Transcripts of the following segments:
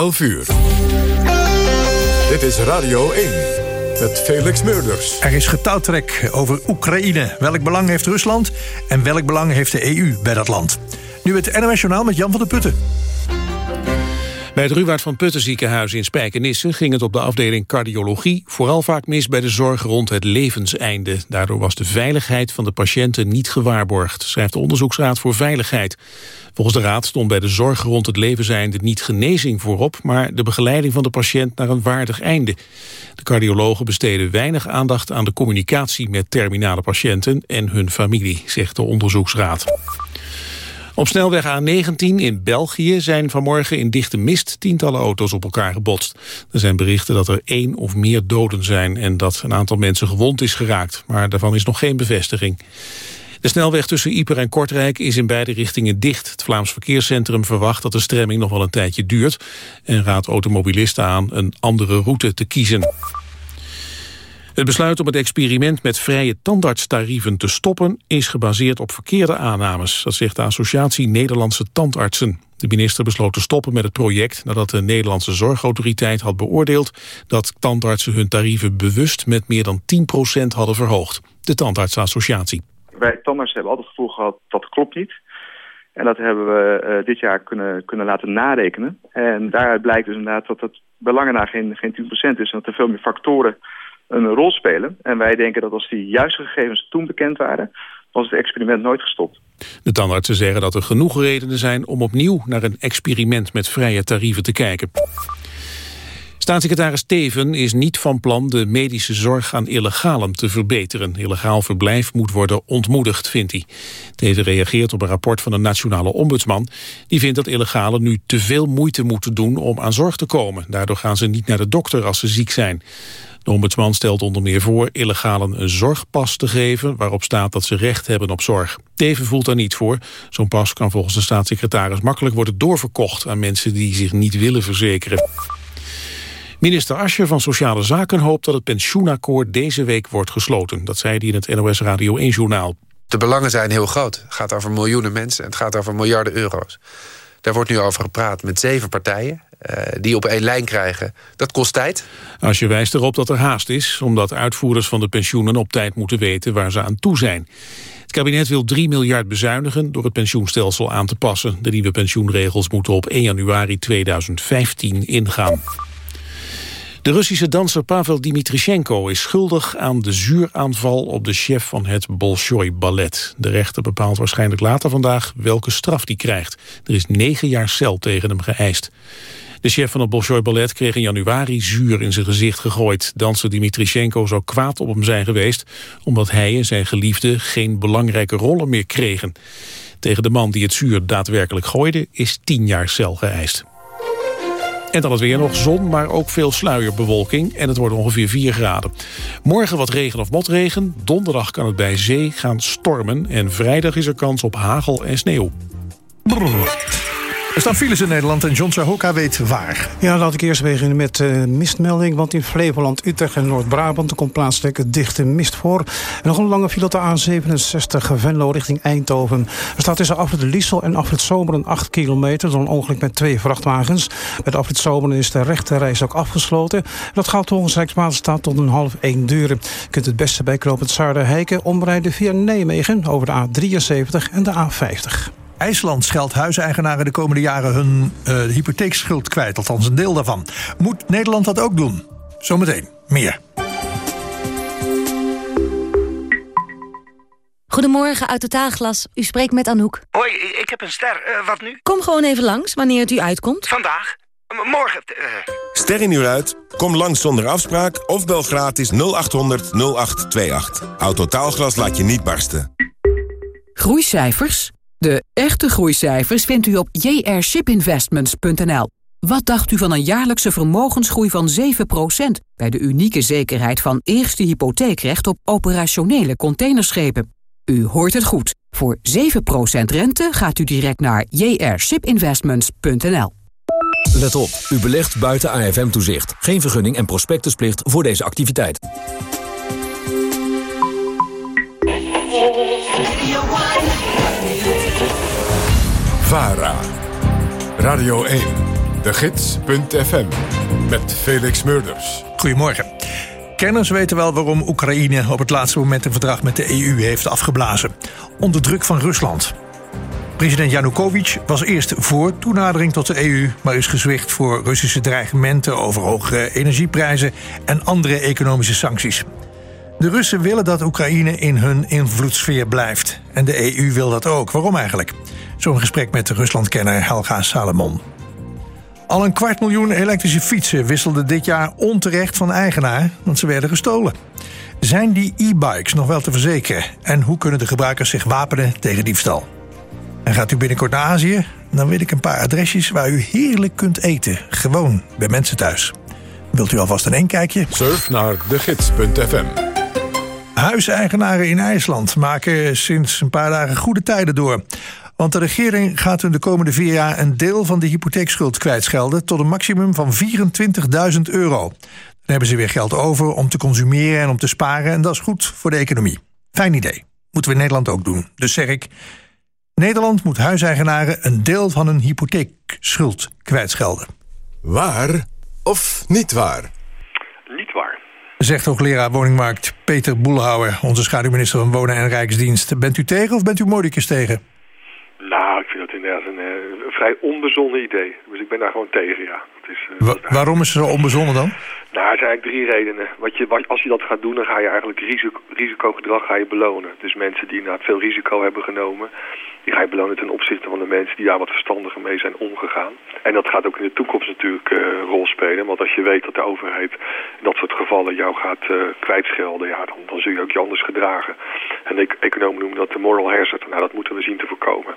11 uur. Dit is Radio 1 met Felix Meurders. Er is getouwtrek over Oekraïne. Welk belang heeft Rusland en welk belang heeft de EU bij dat land? Nu het NOS Journaal met Jan van der Putten. Bij het Ruwaard van Putten ziekenhuis in Spijkenisse ging het op de afdeling cardiologie vooral vaak mis bij de zorg rond het levenseinde. Daardoor was de veiligheid van de patiënten niet gewaarborgd, schrijft de Onderzoeksraad voor Veiligheid. Volgens de raad stond bij de zorg rond het levenseinde niet genezing voorop, maar de begeleiding van de patiënt naar een waardig einde. De cardiologen besteden weinig aandacht aan de communicatie met terminale patiënten en hun familie, zegt de onderzoeksraad. Op snelweg A19 in België zijn vanmorgen in dichte mist tientallen auto's op elkaar gebotst. Er zijn berichten dat er één of meer doden zijn en dat een aantal mensen gewond is geraakt, maar daarvan is nog geen bevestiging. De snelweg tussen Ieper en Kortrijk is in beide richtingen dicht. Het Vlaams Verkeerscentrum verwacht dat de stremming nog wel een tijdje duurt... en raadt automobilisten aan een andere route te kiezen. Het besluit om het experiment met vrije tandartstarieven te stoppen... is gebaseerd op verkeerde aannames, dat zegt de Associatie Nederlandse Tandartsen. De minister besloot te stoppen met het project nadat de Nederlandse Zorgautoriteit had beoordeeld dat tandartsen hun tarieven bewust met meer dan 10% hadden verhoogd. De Tandartsassociatie. Wij tandartsen hebben altijd het gevoel gehad dat klopt niet. En dat hebben we uh, dit jaar kunnen, kunnen laten narekenen. En daaruit blijkt dus inderdaad dat het belangen na geen, geen 10% is. En dat er veel meer factoren een rol spelen. En wij denken dat als die juiste gegevens toen bekend waren... was het experiment nooit gestopt. De tandartsen zeggen dat er genoeg redenen zijn om opnieuw naar een experiment met vrije tarieven te kijken. Staatssecretaris Teven is niet van plan de medische zorg aan illegalen te verbeteren. Illegaal verblijf moet worden ontmoedigd, vindt hij. Teven reageert op een rapport van de nationale ombudsman. Die vindt dat illegalen nu te veel moeite moeten doen om aan zorg te komen. Daardoor gaan ze niet naar de dokter als ze ziek zijn. De ombudsman stelt onder meer voor illegalen een zorgpas te geven... waarop staat dat ze recht hebben op zorg. Teven voelt daar niet voor. Zo'n pas kan volgens de staatssecretaris makkelijk worden doorverkocht... aan mensen die zich niet willen verzekeren. Minister Ascher van Sociale Zaken hoopt dat het pensioenakkoord deze week wordt gesloten. Dat zei hij in het NOS Radio 1-journaal. De belangen zijn heel groot. Het gaat over miljoenen mensen en het gaat over miljarden euro's. Daar wordt nu over gepraat met zeven partijen. Uh, die op één lijn krijgen. Dat kost tijd. Asje wijst erop dat er haast is... omdat uitvoerders van de pensioenen op tijd moeten weten waar ze aan toe zijn. Het kabinet wil 3 miljard bezuinigen door het pensioenstelsel aan te passen. De nieuwe pensioenregels moeten op 1 januari 2015 ingaan. De Russische danser Pavel Dimitrichenko is schuldig aan de zuuraanval op de chef van het Bolshoi Ballet. De rechter bepaalt waarschijnlijk later vandaag welke straf die krijgt. Er is negen jaar cel tegen hem geëist. De chef van het Bolshoi Ballet kreeg in januari zuur in zijn gezicht gegooid. Danser Dimitrichenko zou kwaad op hem zijn geweest... omdat hij en zijn geliefde geen belangrijke rollen meer kregen. Tegen de man die het zuur daadwerkelijk gooide is tien jaar cel geëist. En dan het weer nog zon, maar ook veel sluierbewolking. En het wordt ongeveer 4 graden. Morgen wat regen of motregen. Donderdag kan het bij zee gaan stormen. En vrijdag is er kans op hagel en sneeuw. Er staan files in Nederland en John Sahoka weet waar. Ja, laat ik eerst beginnen met uh, mistmelding. Want in Flevoland, Utrecht en Noord-Brabant... komt plaatselijk dichte mist voor. En nog een lange file op de A67 Venlo richting Eindhoven. Er staat tussen Afrit Liesel en Afrit Zomeren 8 kilometer... door een ongeluk met twee vrachtwagens. De Afrit Zomeren is de rechte reis ook afgesloten. Dat gaat volgens Rijkswaterstaat tot een half 1 duren. Je kunt het beste bij Knoopend Heiken omrijden via Nijmegen... over de A73 en de A50. IJsland scheldt huiseigenaren de komende jaren hun uh, hypotheekschuld kwijt, althans een deel daarvan. Moet Nederland dat ook doen? Zometeen meer. Goedemorgen, uit Totaalglas. U spreekt met Anouk. Hoi, ik heb een ster. Uh, wat nu? Kom gewoon even langs, wanneer het u uitkomt. Vandaag? M morgen? Uh... Ster in uur uit? Kom langs zonder afspraak of bel gratis 0800 0828. Autotaalglas laat je niet barsten. Groeicijfers? De echte groeicijfers vindt u op jrshipinvestments.nl. Wat dacht u van een jaarlijkse vermogensgroei van 7% bij de unieke zekerheid van eerste hypotheekrecht op operationele containerschepen? U hoort het goed. Voor 7% rente gaat u direct naar jrshipinvestments.nl. Let op, u belegt buiten AFM-toezicht. Geen vergunning en prospectusplicht voor deze activiteit. VARA, Radio 1, De Gids.fm met Felix Murders. Goedemorgen. Kenners weten wel waarom Oekraïne op het laatste moment een verdrag met de EU heeft afgeblazen. Onder druk van Rusland. President Yanukovych was eerst voor toenadering tot de EU, maar is gezwicht voor Russische dreigementen over hogere energieprijzen en andere economische sancties. De Russen willen dat Oekraïne in hun invloedssfeer blijft. En de EU wil dat ook. Waarom eigenlijk? Zo'n gesprek met de Ruslandkenner Helga Salomon. Al een kwart miljoen elektrische fietsen wisselden dit jaar onterecht van eigenaar, want ze werden gestolen. Zijn die e-bikes nog wel te verzekeren? En hoe kunnen de gebruikers zich wapenen tegen diefstal? En gaat u binnenkort naar Azië? Dan weet ik een paar adresjes waar u heerlijk kunt eten. Gewoon bij mensen thuis. Wilt u alvast een kijkje? Surf naar degids.fm. Huiseigenaren in IJsland maken sinds een paar dagen goede tijden door. Want de regering gaat hun de komende vier jaar een deel van de hypotheekschuld kwijtschelden tot een maximum van 24.000 euro. Dan hebben ze weer geld over om te consumeren en om te sparen en dat is goed voor de economie. Fijn idee. Moeten we in Nederland ook doen. Dus zeg ik, Nederland moet huiseigenaren een deel van hun hypotheekschuld kwijtschelden. Waar of niet waar? Niet waar. Zegt hoogleraar woningmarkt Peter Boelhouwer, onze schaduwminister van Wonen en Rijksdienst. Bent u tegen of bent u modicus tegen? Nou, ik vind dat inderdaad een, eh, een vrij onbezonnen idee. Dus ik ben daar gewoon tegen, ja. Het is, Wa waarom is het zo onbezonnen dan? Nou, er zijn eigenlijk drie redenen. Wat je, als je dat gaat doen, dan ga je eigenlijk risico, risicogedrag ga je belonen. Dus mensen die inderdaad veel risico hebben genomen, die ga je belonen ten opzichte van de mensen die daar wat verstandiger mee zijn omgegaan. En dat gaat ook in de toekomst natuurlijk uh, een rol spelen. Want als je weet dat de overheid dat soort gevallen jou gaat uh, kwijtschelden, ja, dan, zul je ook je anders gedragen. En de economen noemen dat de moral hazard. Nou, dat moeten we zien te voorkomen.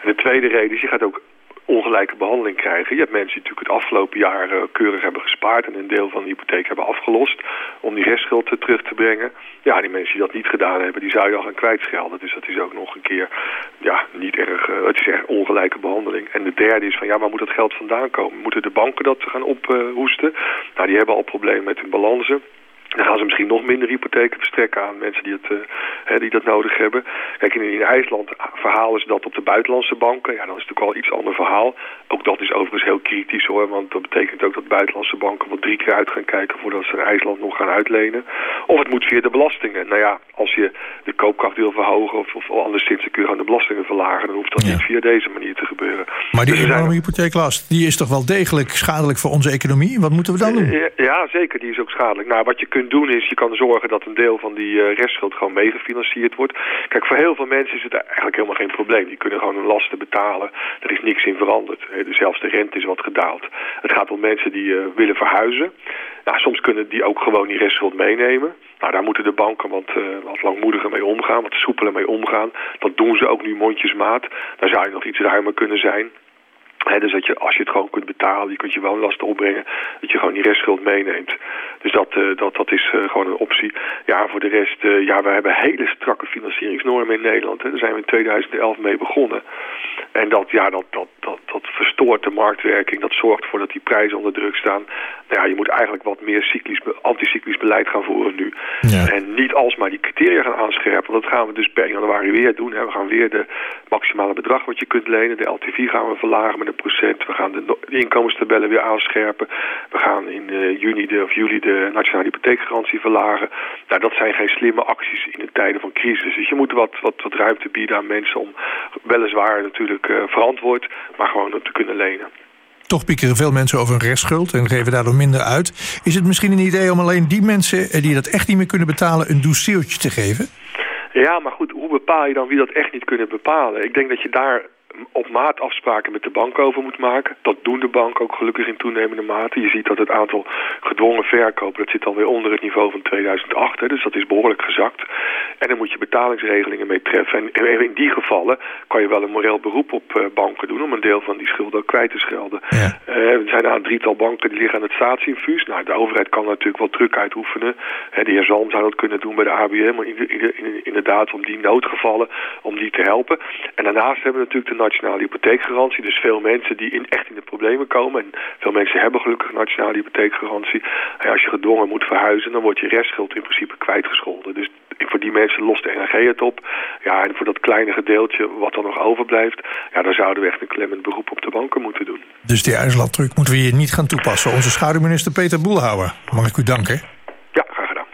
En de tweede reden is, je gaat ook ongelijke behandeling krijgen. Je hebt mensen die natuurlijk het afgelopen jaar uh, keurig hebben gespaard... en een deel van de hypotheek hebben afgelost om die restschuld uh, terug te brengen. Ja, die mensen die dat niet gedaan hebben, die zou je al gaan kwijtschelden. Dus dat is ook nog een keer ja, niet erg... Uh, het is echt ongelijke behandeling. En de derde is van, ja, waar moet dat geld vandaan komen? Moeten de banken dat gaan ophoesten? nou, die hebben al problemen met hun balansen. Dan gaan ze misschien nog minder hypotheken verstrekken aan mensen die, het, uh, die dat nodig hebben. Kijk, in, in IJsland verhalen ze dat op de buitenlandse banken. Ja, dan is het natuurlijk al iets ander verhaal. Ook dat is overigens heel kritisch hoor. Want dat betekent ook dat buitenlandse banken wel drie keer uit gaan kijken voordat ze in IJsland nog gaan uitlenen. Of het moet via de belastingen. Nou ja, als je de koopkracht wil verhogen of, of anderszins dan kun je gewoon de belastingen verlagen. Dan hoeft dat ja. niet via deze manier te gebeuren. Maar die dus enorme zijn... hypotheeklast, die is toch wel degelijk schadelijk voor onze economie? Wat moeten we dan doen? Ja, ja zeker. Die is ook schadelijk. Nou, wat je kunt doen is, je kan zorgen dat een deel van die uh, restschuld gewoon meegefinancierd wordt. Kijk, voor heel veel mensen is het eigenlijk helemaal geen probleem. Die kunnen gewoon hun lasten betalen. Er is niks in veranderd. Dus zelfs de rente is wat gedaald. Het gaat om mensen die uh, willen verhuizen. Nou, soms kunnen die ook gewoon die restschuld meenemen. Nou, daar moeten de banken uh, wat langmoediger mee omgaan, wat soepeler mee omgaan. Dat doen ze ook nu mondjesmaat. Daar zou je nog iets ruimer kunnen zijn. He, dus dat je, als je het gewoon kunt betalen, je kunt je wel lasten opbrengen, dat je gewoon die restschuld meeneemt. Dus dat, uh, dat, dat is uh, gewoon een optie. Ja, voor de rest, uh, ja, we hebben hele strakke financieringsnormen in Nederland. Hè. Daar zijn we in 2011 mee begonnen. En dat, ja, dat, dat, dat, dat verstoort de marktwerking. Dat zorgt ervoor dat die prijzen onder druk staan. Nou ja, je moet eigenlijk wat meer cyclisch, anticyclisch beleid gaan voeren nu. Ja. En niet alsmaar die criteria gaan aanscherpen. Want dat gaan we dus per januari weer doen. Hè. We gaan weer de maximale bedrag wat je kunt lenen. De LTV gaan we verlagen met een. We gaan de, de inkomenstabellen weer aanscherpen. We gaan in uh, juni de, of juli de nationale hypotheekgarantie verlagen. Nou, dat zijn geen slimme acties in de tijden van crisis. Dus je moet wat, wat, wat ruimte bieden aan mensen om weliswaar natuurlijk uh, verantwoord, maar gewoon te kunnen lenen. Toch piekeren veel mensen over een restschuld en geven daardoor minder uit. Is het misschien een idee om alleen die mensen die dat echt niet meer kunnen betalen... een douceurtje te geven? Ja, maar goed, hoe bepaal je dan wie dat echt niet kunnen bepalen? Ik denk dat je daar op maat afspraken met de bank over moet maken. Dat doen de banken ook gelukkig in toenemende mate. Je ziet dat het aantal gedwongen verkopen, dat zit alweer onder het niveau van 2008. Hè, dus dat is behoorlijk gezakt. En dan moet je betalingsregelingen mee treffen. En in die gevallen kan je wel een moreel beroep op uh, banken doen... om een deel van die schulden ook kwijt te schelden. Ja. Uh, er zijn een drietal banken die liggen aan het staatsinfuus. Nou, de overheid kan natuurlijk wel druk uitoefenen. Hè, de heer Zalm zou dat kunnen doen bij de ABM. Maar inderdaad om die noodgevallen, om die te helpen. En daarnaast hebben we natuurlijk de nationale hypotheekgarantie. Dus veel mensen die in, echt in de problemen komen. En veel mensen hebben gelukkig nationale hypotheekgarantie. En als je gedwongen moet verhuizen, dan wordt je restschuld in principe kwijtgescholden. Dus voor die mensen lost de NRG het op. Ja, en voor dat kleine gedeeltje wat dan nog overblijft... ja, dan zouden we echt een klemmend beroep op de banken moeten doen. Dus die uitlandtruc moeten we hier niet gaan toepassen. Onze schaduwminister Peter Boelhouwer, mag ik u danken? Ja, graag gedaan.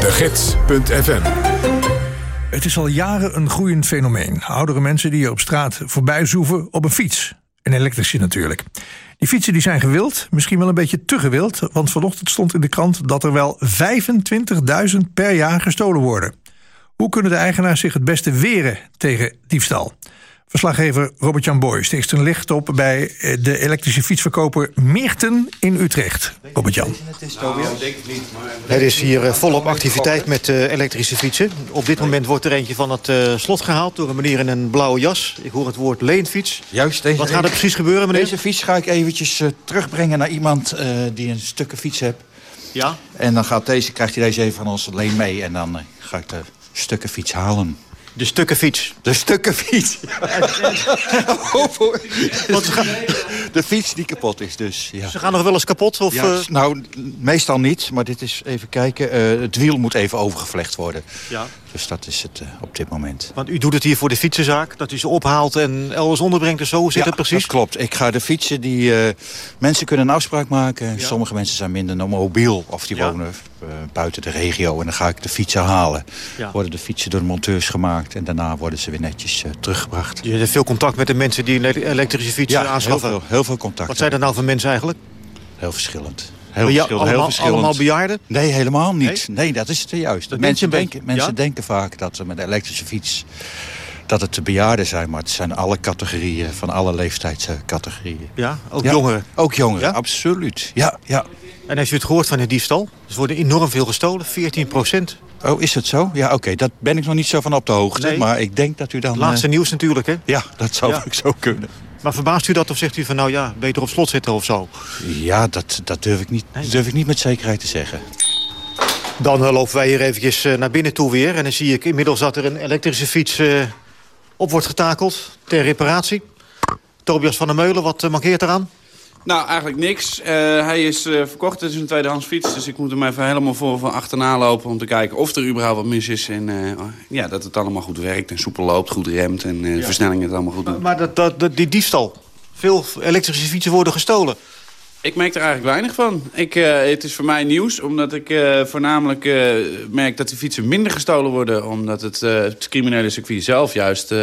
De Gids.fm Het is al jaren een groeiend fenomeen. Oudere mensen die je op straat voorbij zoeven op een fiets. Een elektrische natuurlijk. Die fietsen die zijn gewild, misschien wel een beetje te gewild... want vanochtend stond in de krant dat er wel 25.000 per jaar gestolen worden. Hoe kunnen de eigenaars zich het beste weren tegen diefstal? Verslaggever Robert-Jan Boy steekt een licht op bij de elektrische fietsverkoper Meerten in Utrecht. Robert-Jan. Er is hier eh, volop activiteit met uh, elektrische fietsen. Op dit moment wordt er eentje van het slot gehaald door een meneer in een blauwe jas. Ik hoor het woord leenfiets. Juist. Deze, Wat gaat er precies gebeuren, meneer? Deze fiets ga ik eventjes terugbrengen naar iemand die een stukken fiets heeft. Ja. En dan gaat deze, krijgt hij deze even van ons leen mee en dan ga ik de stukken fiets halen. De stukken fiets. De stukken fiets. De fiets die kapot is dus. Ja. Ze gaan nog wel eens kapot? Of, ja, uh... Nou, meestal niet. Maar dit is, even kijken, uh, het wiel moet even overgevlecht worden. Ja. Dus dat is het uh, op dit moment. Want u doet het hier voor de fietsenzaak? Dat u ze ophaalt en elders onderbrengt en zo zit ja, het precies? dat klopt. Ik ga de fietsen die... mensen kunnen een afspraak maken. Ja. Sommige mensen zijn minder mobiel of die wonen buiten de regio. En dan ga ik de fietsen halen. Worden de fietsen door de monteurs gemaakt. En daarna worden ze weer netjes teruggebracht. Je hebt veel contact met de mensen die een elektrische fiets ja, aanschaffen? Heel veel, heel veel contact. Wat zijn dat nou voor mensen eigenlijk? Heel verschillend. Heel verschillend, allemaal, heel verschillend. allemaal bejaarden? Nee, helemaal niet. Nee, nee dat is het juist. Dat mensen denken, mensen ja? denken vaak dat ze met een elektrische fiets... dat het de bejaarden zijn, maar het zijn alle categorieën... van alle leeftijdscategorieën. Ja, ook ja, jongeren? Ook jongeren, Ja? absoluut. Ja, ja. En heeft u het gehoord van de diefstal? Er worden enorm veel gestolen, 14 procent. Oh, is het zo? Ja, oké. Dat ben ik nog niet zo van op de hoogte. Nee. Maar ik denk dat u dan... Het laatste eh, nieuws natuurlijk, hè? Ja, dat zou Ja. ook zo kunnen. Maar verbaast u dat of zegt u van, nou ja, beter op slot zitten of zo? Ja, dat, dat durf, ik niet, durf ik niet met zekerheid te zeggen. Dan eh, lopen wij hier eventjes eh, naar binnen toe weer. En dan zie ik inmiddels dat er een elektrische fiets eh, op wordt getakeld ter reparatie. Tobias van der Meulen, wat mankeert eraan? Nou, eigenlijk niks. Eh, hij is eh, verkocht, het is een tweedehands fiets. Dus ik moet hem even helemaal voor van achterna lopen... om te kijken of er überhaupt wat mis is. En eh, ja, dat het allemaal goed werkt en soepel loopt, goed remt... en eh, de versnelling het allemaal goed doet. Maar dat, dat, dat- die diefstal. Veel elektrische fietsen worden gestolen. Ik merk er eigenlijk weinig van. Ik, het is voor mij nieuws, omdat ik voornamelijk merk dat die fietsen minder gestolen worden. Omdat het, het criminele circuit zelf juist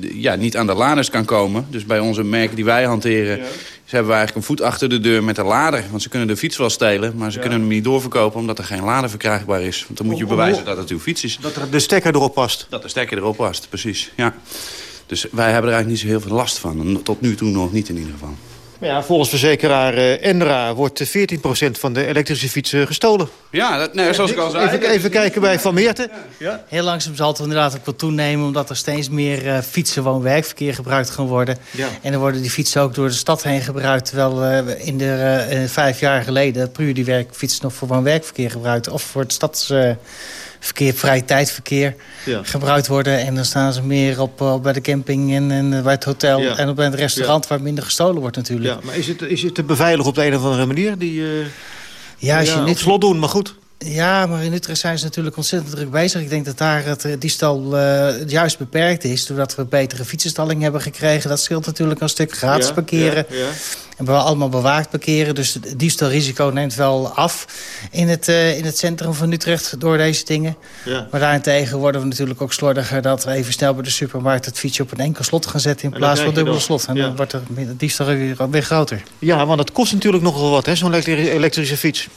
ja, niet aan de laders kan komen. Dus bij onze merken die wij hanteren... Dus hebben eigenlijk een voet achter de deur met de lader. Want ze kunnen de fiets wel stelen, maar ze kunnen hem niet doorverkopen... omdat er geen lader verkrijgbaar is. Want dan moet je bewijzen dat het uw fiets is. Dat er de stekker erop past. Dat de stekker erop past, precies. Ja. Dus wij hebben er eigenlijk niet zo heel veel last van. Tot nu toe nog niet in ieder geval. Maar ja, volgens verzekeraar eh, Endra wordt eh, 14% van de elektrische fietsen gestolen. Ja, dat, nee, zoals ik al zei... Even, even kijken bij Van Meerten. Heel langzaam zal het inderdaad ook wel toenemen... omdat er steeds meer eh, fietsen woon-werkverkeer gebruikt gaan worden. Ja. En dan worden die fietsen ook door de stad heen gebruikt... terwijl eh, in de vijf jaar geleden puur die werkfietsen nog voor woon-werkverkeer gebruikt... of voor het stadsverkeer, vrije tijdverkeer Ja. gebruikt worden. En dan staan ze meer op, eh, bij de camping en, en eh, bij het hotel... Ja. en op het restaurant waar minder gestolen wordt natuurlijk. Ja, maar is het, is het te beveiligen op de een of andere manier? Die, eh, Ja, als je op niet- slot doen, maar goed. Ja, maar in Utrecht zijn ze natuurlijk ontzettend druk bezig. Ik denk dat daar het eh, diefstal eh, juist beperkt is... doordat we betere fietsenstalling hebben gekregen. Dat scheelt natuurlijk een stuk gratis Ja, parkeren. ja, ja. En we allemaal bewaakt parkeren. Dus het diefstalrisico neemt wel af in het, eh, in het centrum van Utrecht door deze dingen. Ja. Maar daarentegen worden we natuurlijk ook slordiger... dat we even snel bij de supermarkt het fietsje op een enkel slot gaan zetten... in plaats van dubbele slot. En Ja. dan wordt de het diefstal weer, weer groter. Ja, want het kost natuurlijk nogal wat, hè, zo'n elektri- elektrische fiets.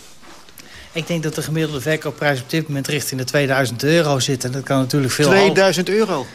Ik denk dat de gemiddelde verkoopprijs op dit moment richting de 2000 euro zit. En dat kan natuurlijk veel 2000 euro.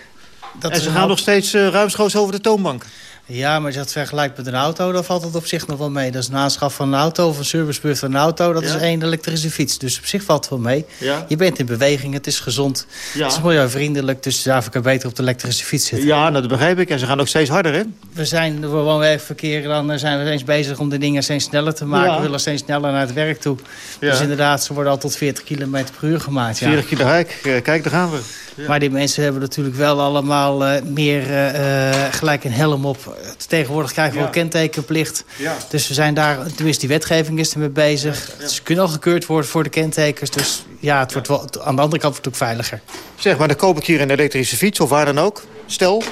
Dat en is ze gaan nog steeds uh, ruimschoots over de toonbank. Ja, maar als je dat vergelijkt met een auto, dan valt het op zich nog wel mee. Dat is een aanschaf van een auto of een servicebeurt van een auto. Dat Ja. is één elektrische fiets. Dus op zich valt het wel mee. Ja. Je bent in beweging, het is gezond. Ja. Het is milieuvriendelijk, dus daarvoor kan je beter op de elektrische fiets zitten. Ja, nou, dat begrijp ik. En ze gaan ook steeds harder, hè? We zijn voor woonwerkverkeer, dan eh, zijn we steeds bezig om de dingen steeds sneller te maken. We willen steeds sneller naar het werk toe. Dus inderdaad, ze worden al tot 40 km per uur gemaakt. Ja. 40 kilo hijk. Eh, Kijk, daar gaan we. Maar die mensen hebben natuurlijk wel allemaal uh, meer uh, gelijk een helm op. Tegenwoordig krijgen we ja. ook kentekenplicht. Ja. Dus we zijn daar, tenminste die wetgeving is ermee bezig. Ze kunnen al gekeurd worden voor de kentekens. Dus ja, het wordt wel, aan de andere kant wordt het ook veiliger. Zeg maar, dan koop ik hier een elektrische fiets of waar dan ook. Stel,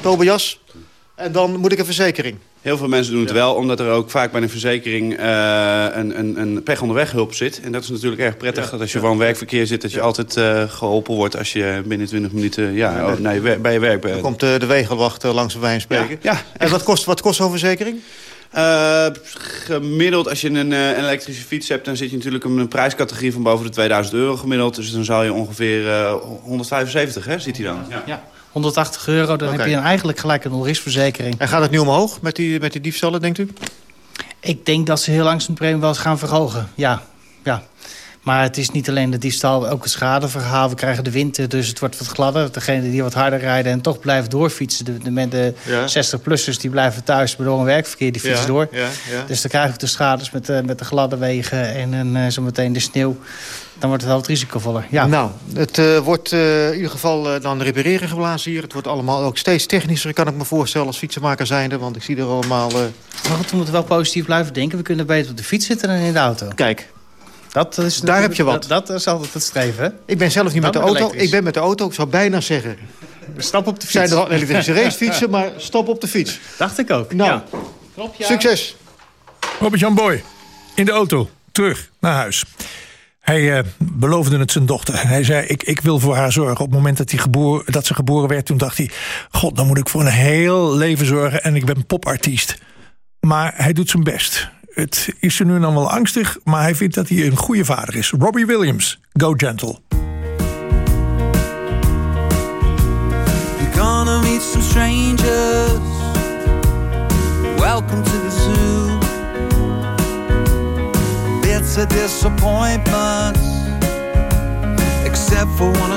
Tobias, en dan moet ik een verzekering. Heel veel mensen doen het wel, omdat er ook vaak bij een verzekering uh, een, een, een pech onderweg hulp zit. En dat is natuurlijk erg prettig, dat als je gewoon werkverkeer zit... dat je altijd uh, geholpen wordt als je binnen 20 minuten ja, oh, naar je, bij je werk bent. Dan komt uh, de wegenwacht langs de wijn spreken. Ja. En wat kost, wat kost zo'n verzekering? Uh, gemiddeld, als je een, elektrische fiets hebt... dan zit je natuurlijk in een prijscategorie van boven de 2000 euro gemiddeld. Dus dan zal je ongeveer uh, 175, hè, zit hij dan? Ja. ja. 180 euro, dan okay. heb je dan eigenlijk gelijk een onrisverzekering. En gaat het nu omhoog met die, met die diefstallen, denkt u? Ik denk dat ze heel langzaam de premie wel eens gaan verhogen, ja. ja. Maar het is niet alleen de diefstal, ook het schadeverhaal. We krijgen de winter, dus het wordt wat gladder. Degene die wat harder rijden en toch blijven doorfietsen... de, de, de ja. 60-plussers die blijven thuis door een werkverkeer, die fietsen ja, door. Ja, dus dan krijgen we de schades met de, met de gladde wegen en uh, zometeen de sneeuw dan wordt het wel wat risicovoller. Ja. Nou, het uh, wordt uh, in ieder geval uh, dan repareren geblazen hier. Het wordt allemaal ook steeds technischer, kan ik me voorstellen, als fietsenmaker zijnde. Want ik zie er allemaal... Maar goed, we moeten wel positief blijven denken. We kunnen beter op de fiets zitten dan in de auto. Kijk. Dat is Daar heb je wat. Dat, dat is altijd het streven. Ik ben zelf niet met de auto. Ik ben met de auto, ik zou bijna zeggen... Stap op de fiets. Zijn er al elektrische racefietsen, maar stop op de fiets. Dacht ik ook. Nou, ja. succes. Robert-Jan Boy, in de auto, terug naar huis. Hij uh, beloofde het zijn dochter. Hij zei, ik, ik wil voor haar zorgen. Op het moment dat, hij dat ze geboren werd, toen dacht hij... God, dan moet ik voor een heel leven zorgen en ik ben popartiest. Maar hij doet zijn best. Het is er nu dan wel angstig, maar hij vindt dat hij een goede vader is. Robbie Williams, Go Gentle. You're gonna meet some strangers Welcome to the to disappointments, except for one.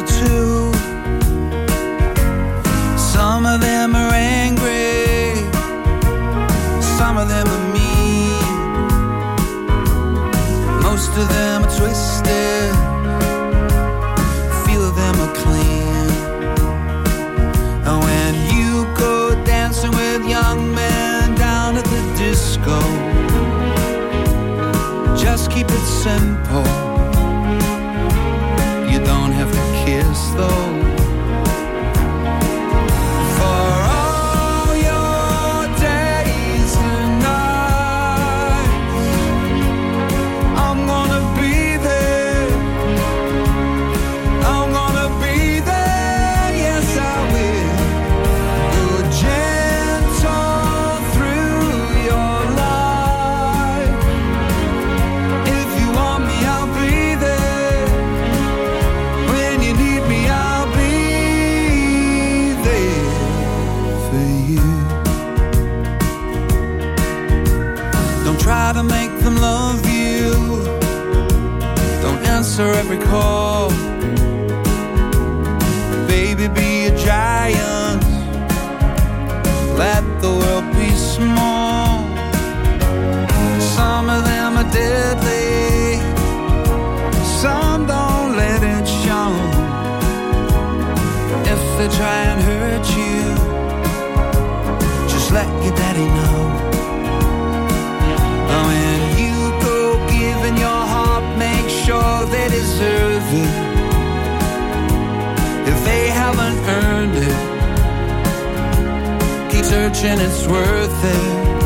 Searching, it's worth it.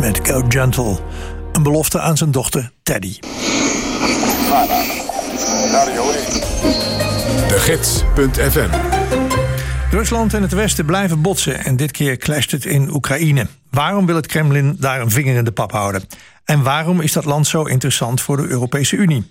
Met Go Gentle. Een belofte aan zijn dochter Teddy. De Gids.fm Rusland en het Westen blijven botsen en dit keer clasht het in Oekraïne. Waarom wil het Kremlin daar een vinger in de pap houden? En waarom is dat land zo interessant voor de Europese Unie?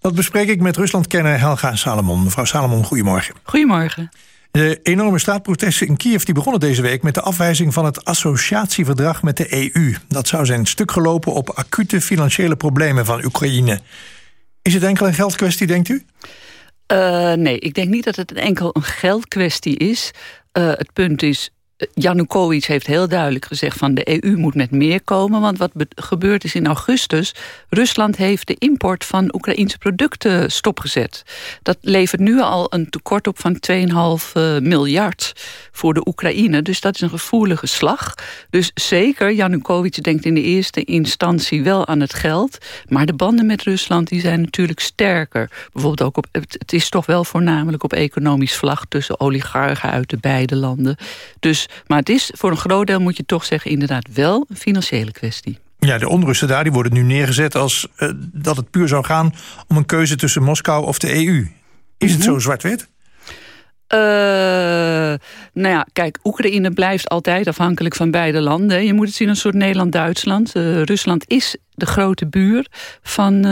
Dat bespreek ik met Ruslandkenner Helga Salomon. Mevrouw Salomon, goedemorgen. Goedemorgen. De enorme straatprotesten in Kiev die begonnen deze week met de afwijzing van het associatieverdrag met de EU. Dat zou zijn stuk gelopen op acute financiële problemen van Oekraïne. Is het enkel een geldkwestie, denkt u? Uh, nee, ik denk niet dat het enkel een geldkwestie is. Uh, het punt is, Janukovic heeft heel duidelijk gezegd van de EU moet met meer komen. Want wat gebeurd is in augustus... Rusland heeft de import van Oekraïnse producten stopgezet. Dat levert nu al een tekort op van 2,5 miljard voor de Oekraïne. Dus dat is een gevoelige slag. Dus zeker, Janukovic denkt in de eerste instantie wel aan het geld. Maar de banden met Rusland die zijn natuurlijk sterker. Bijvoorbeeld ook op, het is toch wel voornamelijk op economisch vlag... tussen oligarchen uit de beide landen. Dus maar het is voor een groot deel, moet je toch zeggen, inderdaad wel een financiële kwestie. Ja, de onrusten daar die worden nu neergezet als uh, dat het puur zou gaan om een keuze tussen Moskou of de EU. Is het mhm. zo zwart-wit? Uh, nou ja, kijk, Oekraïne blijft altijd afhankelijk van beide landen. Je moet het zien als een soort Nederland-Duitsland. Uh, Rusland is de grote buur van uh,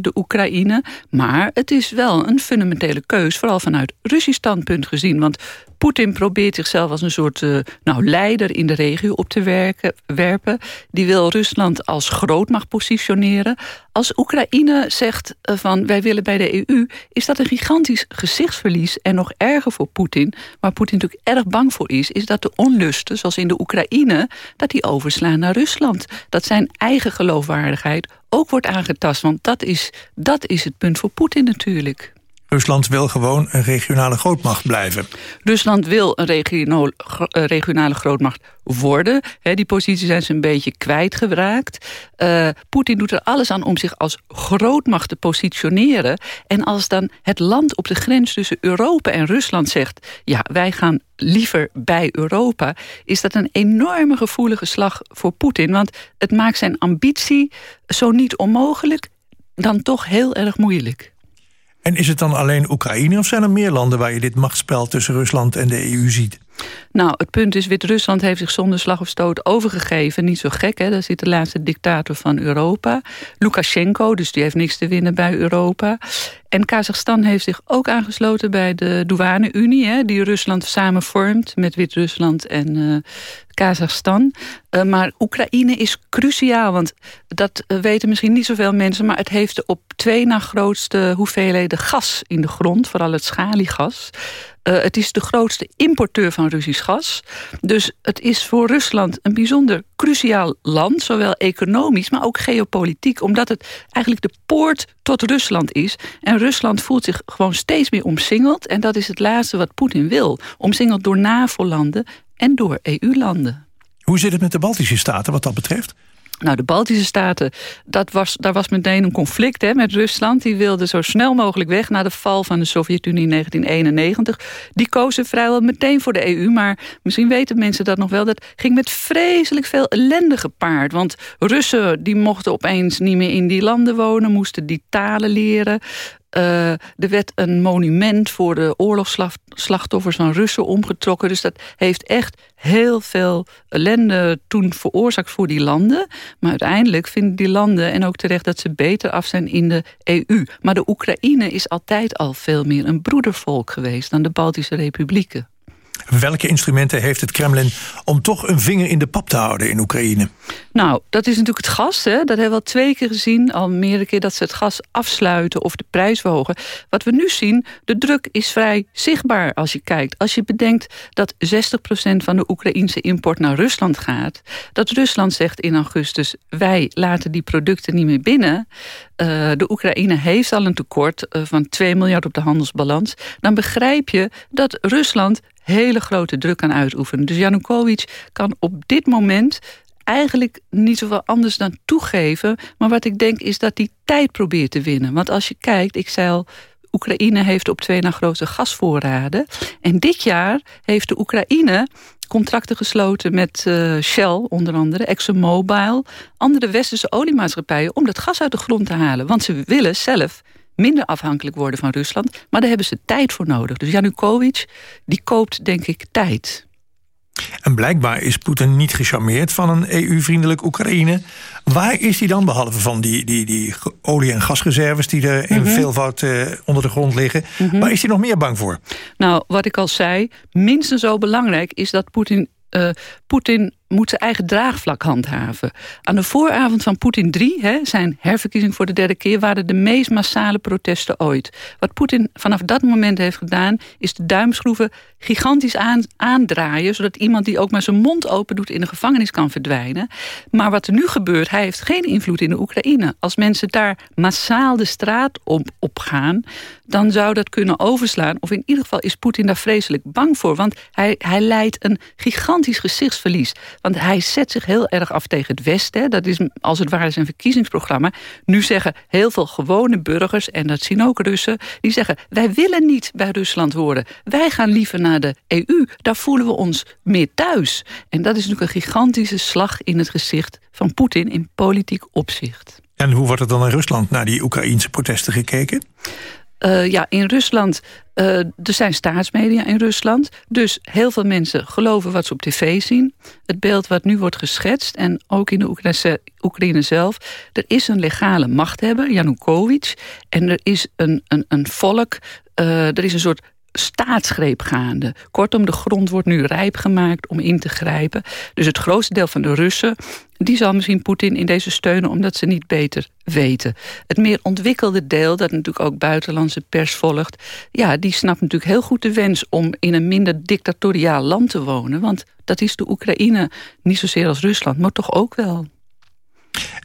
de Oekraïne. Maar het is wel een fundamentele keus, vooral vanuit Russisch standpunt gezien. Want Poetin probeert zichzelf als een soort uh, nou, leider in de regio op te werken, werpen. Die wil Rusland als grootmacht positioneren. Als Oekraïne zegt uh, van wij willen bij de EU... is dat een gigantisch gezichtsverlies en nog erger voor Poetin. Waar Poetin natuurlijk erg bang voor is... is dat de onlusten, zoals in de Oekraïne... dat die overslaan naar Rusland. Dat zijn eigen geloofwaardigheid ook wordt aangetast. Want dat is, dat is het punt voor Poetin natuurlijk. Rusland wil gewoon een regionale grootmacht blijven. Rusland wil een regionale grootmacht worden. die positie zijn ze een beetje kwijtgeraakt. Uh, Poetin doet er alles aan om zich als grootmacht te positioneren. En als dan het land op de grens tussen Europa en Rusland zegt... ja, wij gaan liever bij Europa... is dat een enorme gevoelige slag voor Poetin. Want het maakt zijn ambitie zo niet onmogelijk... dan toch heel erg moeilijk. En is het dan alleen Oekraïne of zijn er meer landen waar je dit machtsspel tussen Rusland en de EU ziet? Nou, het punt is, Wit-Rusland heeft zich zonder slag of stoot overgegeven. Niet zo gek, hè? Daar zit de laatste dictator van Europa. Lukashenko, dus die heeft niks te winnen bij Europa. En Kazachstan heeft zich ook aangesloten bij de douane-Unie... die Rusland samen vormt met Wit-Rusland en uh, Kazachstan. Uh, maar Oekraïne is cruciaal, want dat uh, weten misschien niet zoveel mensen... maar het heeft de op twee na grootste hoeveelheden gas in de grond... vooral het schaliegas... Het is de grootste importeur van Russisch gas. Dus het is voor Rusland een bijzonder cruciaal land... zowel economisch, maar ook geopolitiek... omdat het eigenlijk de poort tot Rusland is. En Rusland voelt zich gewoon steeds meer omsingeld... en dat is het laatste wat Poetin wil. Omsingeld door NAVO-landen en door EU-landen. Hoe zit het met de Baltische Staten wat dat betreft? Nou, de Baltische Staten, dat was, daar was meteen een conflict hè, met Rusland. Die wilde zo snel mogelijk weg na de val van de Sovjet-Unie in 1991. Die kozen vrijwel meteen voor de EU. Maar misschien weten mensen dat nog wel. Dat ging met vreselijk veel ellende gepaard. Want Russen die mochten opeens niet meer in die landen wonen. Moesten die talen leren. Uh, er werd een monument voor de oorlogsslachtoffers van Russen omgetrokken. Dus dat heeft echt heel veel ellende toen veroorzaakt voor die landen. Maar uiteindelijk vinden die landen, en ook terecht, dat ze beter af zijn in de EU. Maar de Oekraïne is altijd al veel meer een broedervolk geweest dan de Baltische republieken. Welke instrumenten heeft het Kremlin om toch een vinger in de pap te houden in Oekraïne? Nou, dat is natuurlijk het gas. Hè? Dat hebben we al twee keer gezien. Al meerdere keer dat ze het gas afsluiten of de prijs verhogen. Wat we nu zien, de druk is vrij zichtbaar als je kijkt. Als je bedenkt dat 60% van de Oekraïnse import naar Rusland gaat. Dat Rusland zegt in augustus, wij laten die producten niet meer binnen. Uh, de Oekraïne heeft al een tekort uh, van 2 miljard op de handelsbalans. Dan begrijp je dat Rusland hele grote druk kan uitoefenen. Dus Janukovic kan op dit moment eigenlijk niet zoveel anders dan toegeven. Maar wat ik denk is dat hij tijd probeert te winnen. Want als je kijkt, ik zei al... Oekraïne heeft op twee na grote gasvoorraden. En dit jaar heeft de Oekraïne contracten gesloten met uh, Shell, onder andere, ExxonMobil, andere westerse oliemaatschappijen om dat gas uit de grond te halen. Want ze willen zelf minder afhankelijk worden van Rusland, maar daar hebben ze tijd voor nodig. Dus Janukovic, die koopt denk ik tijd. En blijkbaar is Poetin niet gecharmeerd van een EU-vriendelijk Oekraïne. Waar is hij dan, behalve van die, die, die olie- en gasreserves... die er in mm veelvoud uh, onder de grond liggen... Mhm. waar is hij nog meer bang voor? Nou, wat ik al zei, minstens zo belangrijk is dat Poetin... Uh, Poetin moet zijn eigen draagvlak handhaven. Aan de vooravond van Poetin 3, hè, zijn herverkiezing voor de derde keer... waren de meest massale protesten ooit. Wat Poetin vanaf dat moment heeft gedaan... is de duimschroeven gigantisch aan, aandraaien... zodat iemand die ook maar zijn mond open doet... in de gevangenis kan verdwijnen. Maar wat er nu gebeurt, hij heeft geen invloed in de Oekraïne. Als mensen daar massaal de straat op, op gaan... dan zou dat kunnen overslaan. Of in ieder geval is Poetin daar vreselijk bang voor. Want hij, hij leidt een gigantisch gezichtsverlies. Want hij zet zich heel erg af tegen het Westen. Dat is als het ware zijn verkiezingsprogramma. Nu zeggen heel veel gewone burgers, en dat zien ook Russen... die zeggen, wij willen niet bij Rusland horen. Wij gaan liever naar de EU. Daar voelen we ons meer thuis. En dat is natuurlijk een gigantische slag in het gezicht van Poetin... in politiek opzicht. En hoe wordt er dan in Rusland naar die Oekraïense protesten gekeken? Uh, ja, in Rusland, uh, er zijn staatsmedia in Rusland. Dus heel veel mensen geloven wat ze op tv zien. Het beeld wat nu wordt geschetst, en ook in de Oekraïne, zelf... er is een legale machthebber, Janukovic... en er is een, een, een volk, uh, er is een soort staatsgreep gaande. Kortom, de grond wordt nu rijp gemaakt om in te grijpen. Dus het grootste deel van de Russen... die zal misschien Poetin in deze steunen omdat ze niet beter weten. Het meer ontwikkelde deel, dat natuurlijk ook buitenlandse pers volgt... ja, die snapt natuurlijk heel goed de wens om in een minder dictatoriaal land te wonen. Want dat is de Oekraïne niet zozeer als Rusland, maar toch ook wel.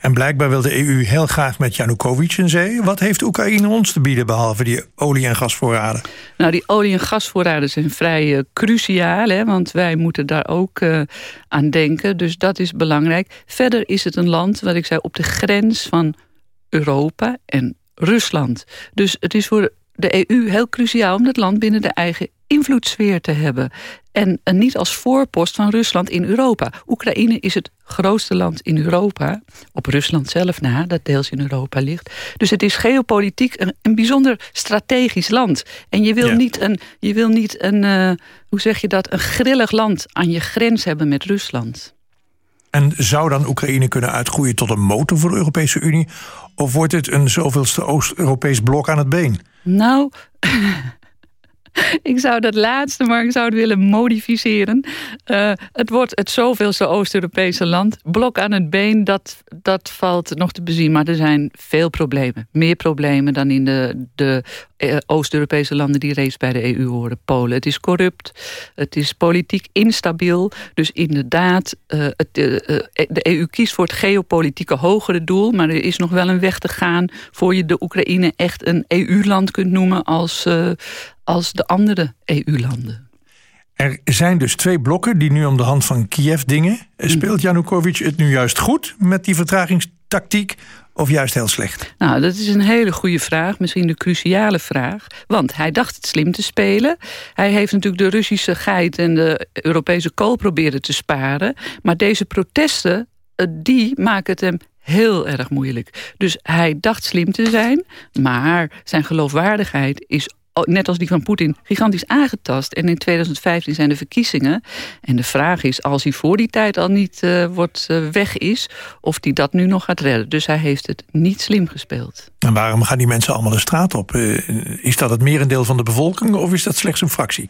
En blijkbaar wil de EU heel graag met Janukovic in zee. Wat heeft Oekraïne ons te bieden behalve die olie- en gasvoorraden? Nou, die olie- en gasvoorraden zijn vrij uh, cruciaal. Hè, want wij moeten daar ook uh, aan denken. Dus dat is belangrijk. Verder is het een land, wat ik zei, op de grens van Europa en Rusland. Dus het is voor de EU heel cruciaal om dat land binnen de eigen invloedssfeer te hebben. En, niet als voorpost van Rusland in Europa. Oekraïne is het grootste land in Europa. Op Rusland zelf na, dat deels in Europa ligt. Dus het is geopolitiek een, een bijzonder strategisch land. En je wil niet een, je wil niet een uh, hoe zeg je dat, een grillig land aan je grens hebben met Rusland. En zou dan Oekraïne kunnen uitgroeien tot een motor voor de Europese Unie? Of wordt het een zoveelste Oost-Europees blok aan het been? Nou, ik zou dat laatste, maar ik zou het willen modificeren. Uh, het wordt het zoveelste Oost-Europese land. Blok aan het been, dat, dat valt nog te bezien. Maar er zijn veel problemen. Meer problemen dan in de, de uh, Oost-Europese landen die reeds bij de EU horen. Polen. Het is corrupt. Het is politiek instabiel. Dus inderdaad, het, de EU kiest voor het geopolitieke hogere doel. Maar er is nog wel een weg te gaan... voor je de Oekraïne echt een EU-land kunt noemen als als de andere EU-landen. Er zijn dus twee blokken die nu om de hand van Kiev dingen. Mm. Speelt Janukovic het nu juist goed met die vertragingstactiek of juist heel slecht? Nou, dat is een hele goede vraag. Misschien de cruciale vraag. Want hij dacht het slim te spelen. Hij heeft natuurlijk de Russische geit en de Europese kool proberen te sparen. Maar deze protesten, eh, die maken het hem heel erg moeilijk. Dus hij dacht slim te zijn, maar zijn geloofwaardigheid is net als die van Poetin, gigantisch aangetast. En in 2015 zijn de verkiezingen. En de vraag is, als hij voor die tijd al niet uh, wordt, uh, weg is... of hij dat nu nog gaat redden. Dus hij heeft het niet slim gespeeld. En waarom gaan die mensen allemaal de straat op? Uh, is dat het merendeel van de bevolking of is dat slechts een fractie?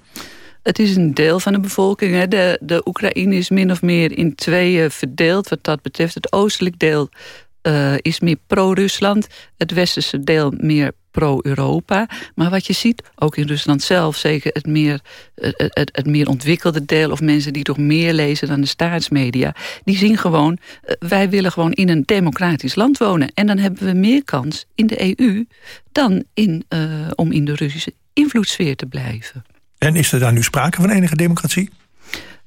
Het is een deel van de bevolking. Hè. De, de Oekraïne is min of meer in tweeën verdeeld wat dat betreft. Het oostelijk deel uh, is meer pro-Rusland. Het westerse deel meer pro-Europa. Maar wat je ziet, ook in Rusland zelf... zeker het meer, het, het, het, meer ontwikkelde deel... of mensen die toch meer lezen dan de staatsmedia... die zien gewoon, uh, wij willen gewoon in een democratisch land wonen. En dan hebben we meer kans in de EU... dan in, om in de Russische invloedssfeer te blijven. En is er daar nu sprake van enige democratie?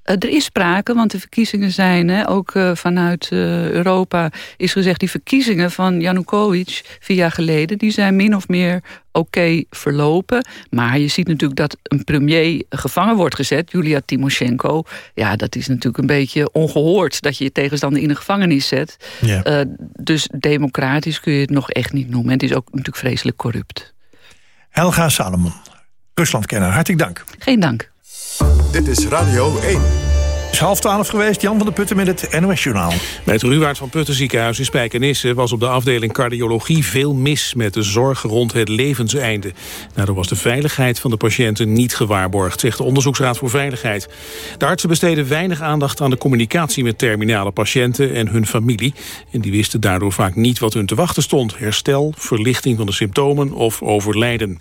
Uh, er is sprake, want de verkiezingen zijn, hè, ook uh, vanuit uh, Europa is gezegd... die verkiezingen van Janukovic vier jaar geleden... die zijn min of meer oké verlopen. Maar je ziet natuurlijk dat een premier gevangen wordt gezet. Julia Timoshenko. Ja, dat is natuurlijk een beetje ongehoord... dat je je tegenstander in de gevangenis zet. Ja. dus democratisch kun je het nog echt niet noemen. En het is ook natuurlijk vreselijk corrupt. Helga Salomon, Ruslandkenner. Hartelijk dank. Geen dank. Dit is Radio 1. Het is half twaalf geweest, Jan van der Putten met het NOS-journaal. Bij het Ruwaard van Putten ziekenhuis in Spijkenisse... was op de afdeling cardiologie veel mis met de zorg rond het levenseinde. Daardoor was de veiligheid van de patiënten niet gewaarborgd... zegt de Onderzoeksraad voor Veiligheid. De artsen besteden weinig aandacht aan de communicatie... met terminale patiënten en hun familie. En die wisten daardoor vaak niet wat hun te wachten stond. Herstel, verlichting van de symptomen of overlijden.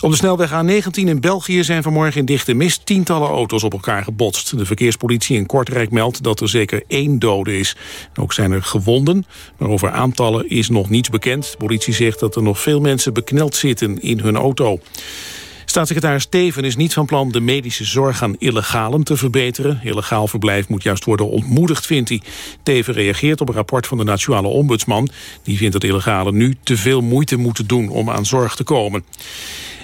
Op de snelweg A19 in België zijn vanmorgen in dichte mist tientallen auto's op elkaar gebotst. De verkeerspolitie in Kortrijk meldt dat er zeker één dode is. Ook zijn er gewonden, maar over aantallen is nog niets bekend. De politie zegt dat er nog veel mensen bekneld zitten in hun auto. Staatssecretaris Teven is niet van plan de medische zorg aan illegalen te verbeteren. Illegaal verblijf moet juist worden ontmoedigd, vindt hij. Teven reageert op een rapport van de Nationale Ombudsman. Die vindt dat illegalen nu te veel moeite moeten doen om aan zorg te komen.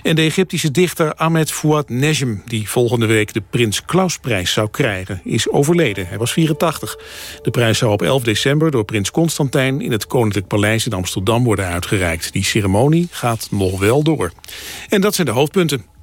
En de Egyptische dichter Ahmed Fouad Nejem... die volgende week de Prins Klausprijs zou krijgen, is overleden. Hij was 84. De prijs zou op 11 december door prins Constantijn... in het Koninklijk Paleis in Amsterdam worden uitgereikt. Die ceremonie gaat nog wel door. En dat zijn de hoofdpunten.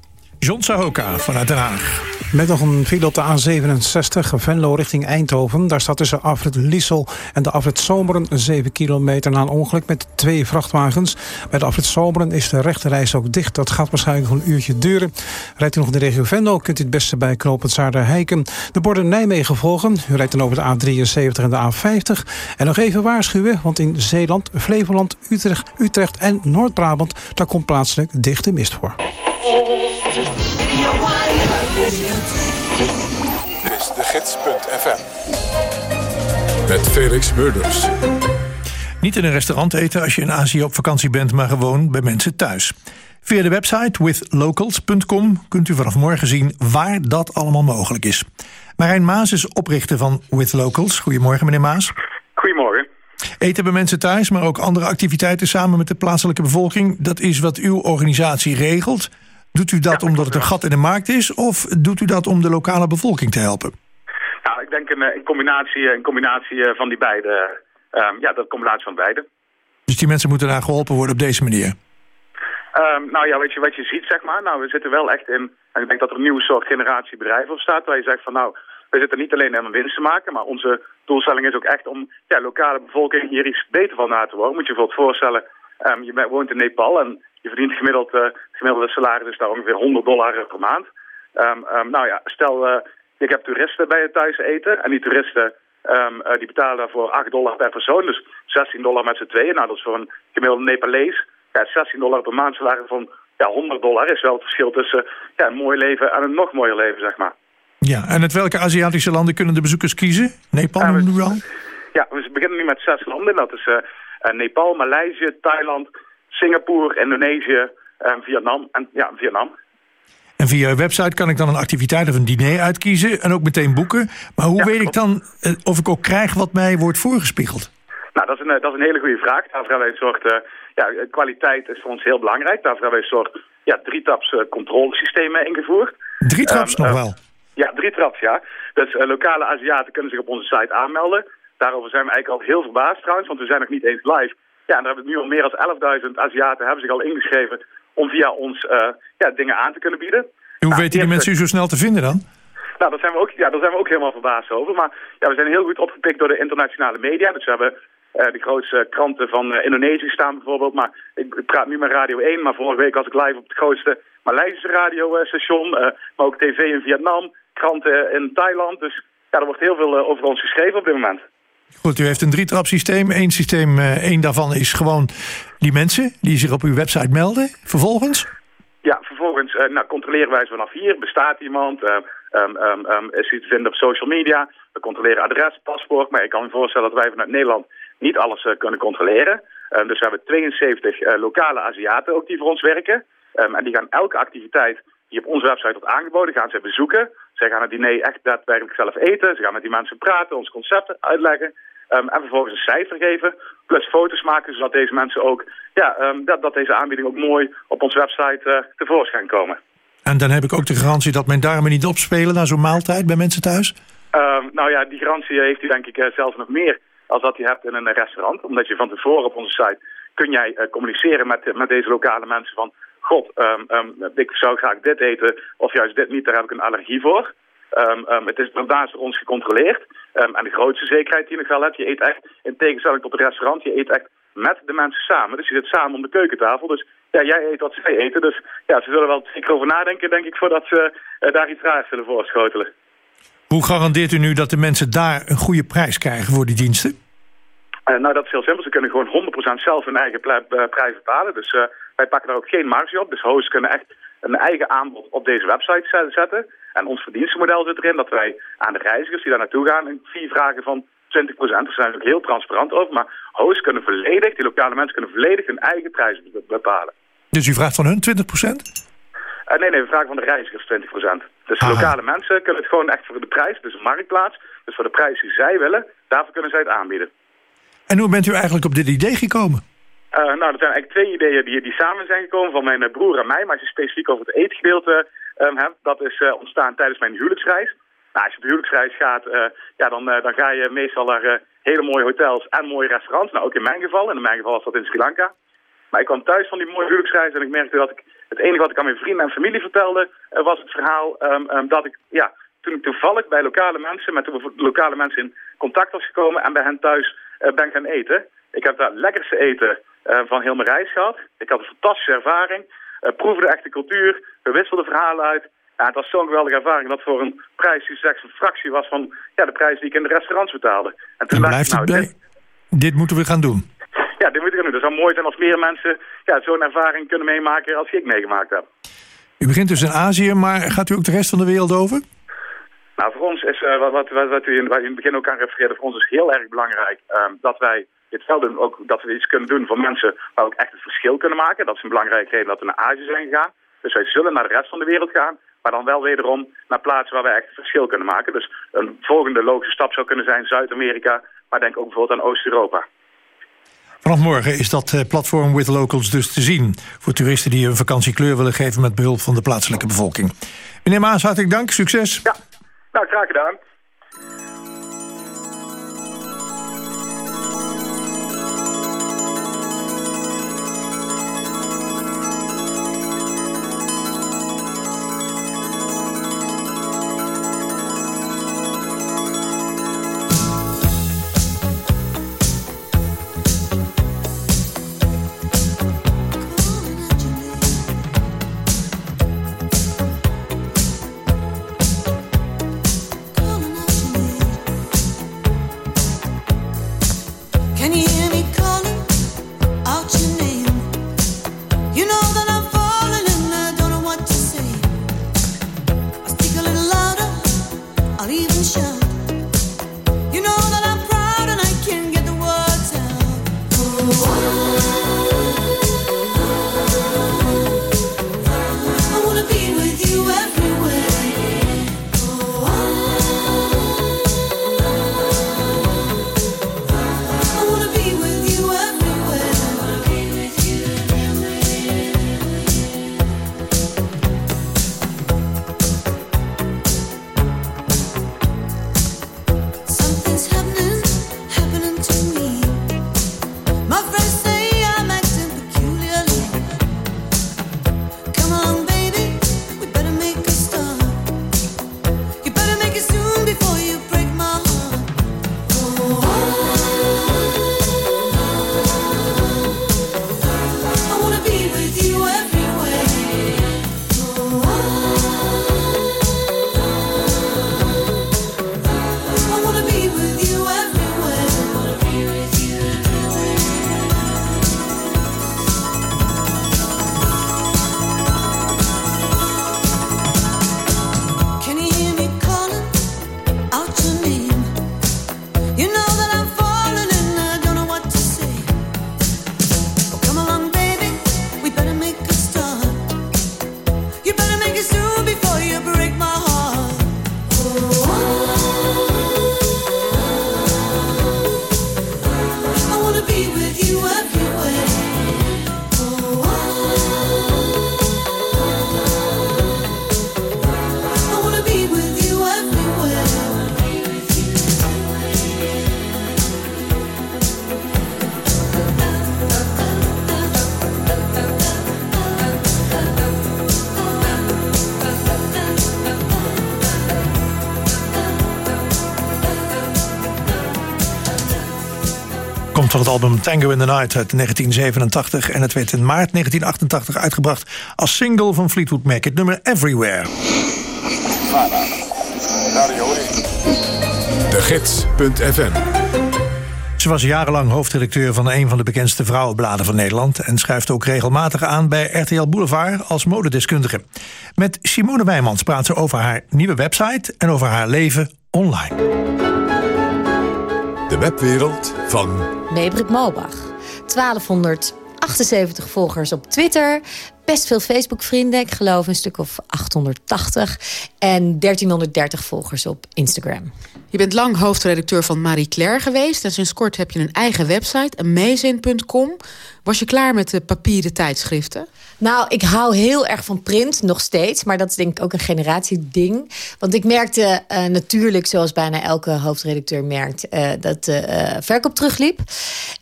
John Sahoka vanuit Den Haag. Met nog een file op de A67, Venlo richting Eindhoven. Daar staat tussen Afrit Lissel en de Afrit Zomeren 7 kilometer na een ongeluk met twee vrachtwagens. Bij de Afrit Zomeren is de rechterreis ook dicht. Dat gaat waarschijnlijk nog een uurtje duren. Rijdt u nog in de regio Venlo, kunt u het beste bij knooppunt Heiken. De borden Nijmegen volgen. U rijdt dan over de A73 en de A50. En nog even waarschuwen, want in Zeeland, Flevoland, Utrecht, Utrecht en Noord-Brabant... daar komt plaatselijk dichte mist voor. Dit is de gids.fm. Met Felix Murders. Niet in een restaurant eten als je in Azië op vakantie bent, maar gewoon bij mensen thuis. Via de website withlocals.com kunt u vanaf morgen zien waar dat allemaal mogelijk is. Marijn Maas is oprichter van With Locals. Goedemorgen, meneer Maas. Goedemorgen. Eten bij mensen thuis, maar ook andere activiteiten samen met de plaatselijke bevolking. Dat is wat uw organisatie regelt. Doet u dat omdat het een gat in de markt is... of doet u dat om de lokale bevolking te helpen? Nou, ik denk een, een combinatie, een combinatie eh, van die beide. Um, ja, dat combinatie van beide. Dus die mensen moeten daar geholpen worden op deze manier? Um, nou ja, weet je wat je ziet, zeg maar. Nou, we zitten wel echt in... En ik denk dat er een nieuwe soort generatie bedrijven op staat... waar je zegt van nou, we zitten niet alleen om winst te maken... maar onze doelstelling is ook echt om ja, lokale bevolking hier iets beter van na te worden. Moet je bijvoorbeeld voorstellen, um, je woont in Nepal... en je verdient gemiddeld, uh, gemiddelde salaris is daar ongeveer 100 dollar per maand. Um, um, nou ja, stel, uh, ik heb toeristen bij het thuis eten. En die toeristen um, uh, die betalen daarvoor 8 dollar per persoon. Dus 16 dollar met z'n tweeën. Nou, dat is voor een gemiddelde Nepalees. Ja, 16 dollar per maand salaris van ja, 100 dollar is wel het verschil tussen ja, een mooi leven en een nog mooier leven, zeg maar. Ja, en uit welke Aziatische landen kunnen de bezoekers kiezen? Nepal ja, we, al? Ja, we beginnen nu met zes landen. Dat is Nepal, Maleisië, Thailand, Singapore, Indonesië, uh, Vietnam. En, ja, Vietnam. En via je website kan ik dan een activiteit of een diner uitkiezen en ook meteen boeken. Maar hoe weet ik dan uh, of ik ook krijg wat mij wordt voorgespiegeld? Nou, dat is een, dat is een hele goede vraag. Daarvoor hebben wij een soort, uh, ja, kwaliteit is voor ons heel belangrijk. Daarvoor hebben wij een soort ja, drietaps controlesystemen ingevoerd. Drie traps um, nog wel? Ja, drie traps, ja. Dus lokale Aziaten kunnen zich op onze site aanmelden. Daarover zijn we eigenlijk al heel verbaasd trouwens, want we zijn nog niet eens live. Ja, en daar hebben we nu al meer dan 11.000 Aziaten hebben zich al ingeschreven om via ons uh, ja, dingen aan te kunnen bieden. Hoe nou, weten die mensen u zo snel te vinden dan? Nou, daar zijn we ook, ja, daar zijn we ook helemaal verbaasd over. Maar ja, we zijn heel goed opgepikt door de internationale media. Dus we hebben uh, de grootste kranten van uh, Indonesië staan bijvoorbeeld. Maar ik, ik, praat nu met Radio 1, maar vorige week was ik live op het grootste Maleisische radiostation. maar ook tv in Vietnam, kranten in Thailand. Dus ja, er wordt heel veel over ons geschreven op dit moment. Goed, u heeft een drietrap systeem. Eén systeem, uh, één daarvan is gewoon die mensen die zich op uw website melden. Vervolgens? Ja, vervolgens uh, nou, controleren wij ze vanaf hier. Bestaat iemand? Uh, um, um, is hij te vinden op social media? We controleren adres, paspoort. Maar ik kan me voorstellen dat wij vanuit Nederland niet alles kunnen controleren. Um, dus we hebben 72 lokale Aziaten ook die voor ons werken. en die gaan elke activiteit die op onze website wordt aangeboden, gaan ze bezoeken. Zij gaan het diner echt daadwerkelijk zelf eten. Ze gaan met die mensen praten, ons concepten uitleggen. Ehm, en vervolgens een cijfer geven, plus foto's maken, zodat deze mensen ook, ja, ehm, dat, dat deze aanbieding ook mooi op onze website uh, tevoorschijn komen. En dan heb ik ook de garantie dat mijn darmen niet opspelen na zo'n maaltijd bij mensen thuis? Um, nou ja, die garantie heeft u denk ik uh, zelfs nog meer als dat je hebt in een restaurant. Omdat je van tevoren op onze site kun jij uh, communiceren met, met deze lokale mensen van... God, um, um, ik zou graag dit eten of juist dit niet, daar heb ik een allergie voor. Um, um, het is door ons gecontroleerd. Um, en de grootste zekerheid die je nog wel hebt, je eet echt, in tegenstelling tot het restaurant, je eet echt met de mensen samen. Dus je zit samen om de keukentafel. Dus ja, jij eet wat zij eten. Dus ja, ze zullen wel zeker over nadenken, denk ik, voordat ze uh, daar iets raars zullen voorschotelen. Hoe garandeert u nu dat de mensen daar een goede prijs krijgen voor die diensten? Uh, nou, dat is heel simpel. Ze kunnen gewoon 100% zelf hun eigen prijs bepalen. Dus uh, wij pakken daar ook geen marge op. Dus hosts kunnen echt een eigen aanbod op deze website zetten. En ons verdienstenmodel zit erin dat wij aan de reizigers die daar naartoe gaan... een fee vragen van 20%. Daar zijn we ook heel transparant over. Maar hosts kunnen volledig, die lokale mensen kunnen volledig hun eigen prijs bepalen. Dus u vraagt van hun 20%? Uh, nee, nee, we vragen van de reizigers 20%. Dus de lokale mensen kunnen het gewoon echt voor de prijs, dus een marktplaats. Dus voor de prijs die zij willen, daarvoor kunnen zij het aanbieden. En hoe bent u eigenlijk op dit idee gekomen? Uh, nou, er zijn eigenlijk twee ideeën die, die samen zijn gekomen van mijn broer en mij. Maar als je specifiek over het eetgedeelte um, hebt, dat is uh, ontstaan tijdens mijn huwelijksreis. Nou, als je op huwelijksreis gaat, ja, dan, dan ga je meestal naar hele mooie hotels en mooie restaurants. Nou, ook in mijn geval. En in mijn geval was dat in Sri Lanka. Maar ik kwam thuis van die mooie huwelijksreis en ik merkte dat ik... Het enige wat ik aan mijn vrienden en familie vertelde, was het verhaal um, um, dat ik... Ja, toen ik toevallig bij lokale mensen, met lokale mensen in contact was gekomen en bij hen thuis ben gaan eten. Ik heb daar lekkerste eten van heel mijn reis gehad. Ik had een fantastische ervaring. Uh, proefde de echte cultuur. We wisselden verhalen uit. Ja, het was zo'n geweldige ervaring dat voor een prijs die slechts een fractie was van ja, de prijs die ik in de restaurants betaalde. En toen blijft nou, dit, dit moeten we gaan doen. Ja, dit moeten we gaan doen. Het zou mooi zijn als meer mensen ja, zo'n ervaring kunnen meemaken als ik meegemaakt heb. U begint dus in Azië, maar gaat u ook de rest van de wereld over? Nou, voor ons is, uh, wat, wat, wat, u in, wat u in het begin ook aan refereerde, voor ons is heel erg belangrijk dat wij dit wel doen, ook dat we iets kunnen doen voor mensen waar we ook echt het verschil kunnen maken. Dat is een belangrijke reden dat we naar Azië zijn gegaan. Dus wij zullen naar de rest van de wereld gaan, maar dan wel wederom naar plaatsen waar wij echt het verschil kunnen maken. Dus een volgende logische stap zou kunnen zijn Zuid-Amerika, maar denk ook bijvoorbeeld aan Oost-Europa. Vanaf morgen is dat eh, platform With Locals dus te zien... voor toeristen die een vakantiekleur willen geven met behulp van de plaatselijke bevolking. Meneer Maas, hartelijk dank. Succes. Ja, nou, graag gedaan. Album Tango in the Night uit 1987. En het werd in maart 1988 uitgebracht als single van Fleetwood Mac. Het nummer Everywhere. De Gids.fm ze was jarenlang hoofdredacteur van een van de bekendste vrouwenbladen van Nederland en schrijft ook regelmatig aan bij RTL Boulevard als modedeskundige. Met Simone Wijmans praat ze over haar nieuwe website en over haar leven online. Webwereld van Mebrit Malbach. 1278 volgers op Twitter. Best veel Facebook-vrienden. Ik geloof een stuk of 880. En 1330 volgers op Instagram. Je bent lang hoofdredacteur van Marie Claire geweest. En sinds kort heb je een eigen website, amazing.com. Was je klaar met de papieren tijdschriften? Nou, ik hou heel erg van print, nog steeds. Maar dat is denk ik ook een generatieding. Want ik merkte uh, natuurlijk, zoals bijna elke hoofdredacteur merkt... Uh, dat de uh, verkoop terugliep.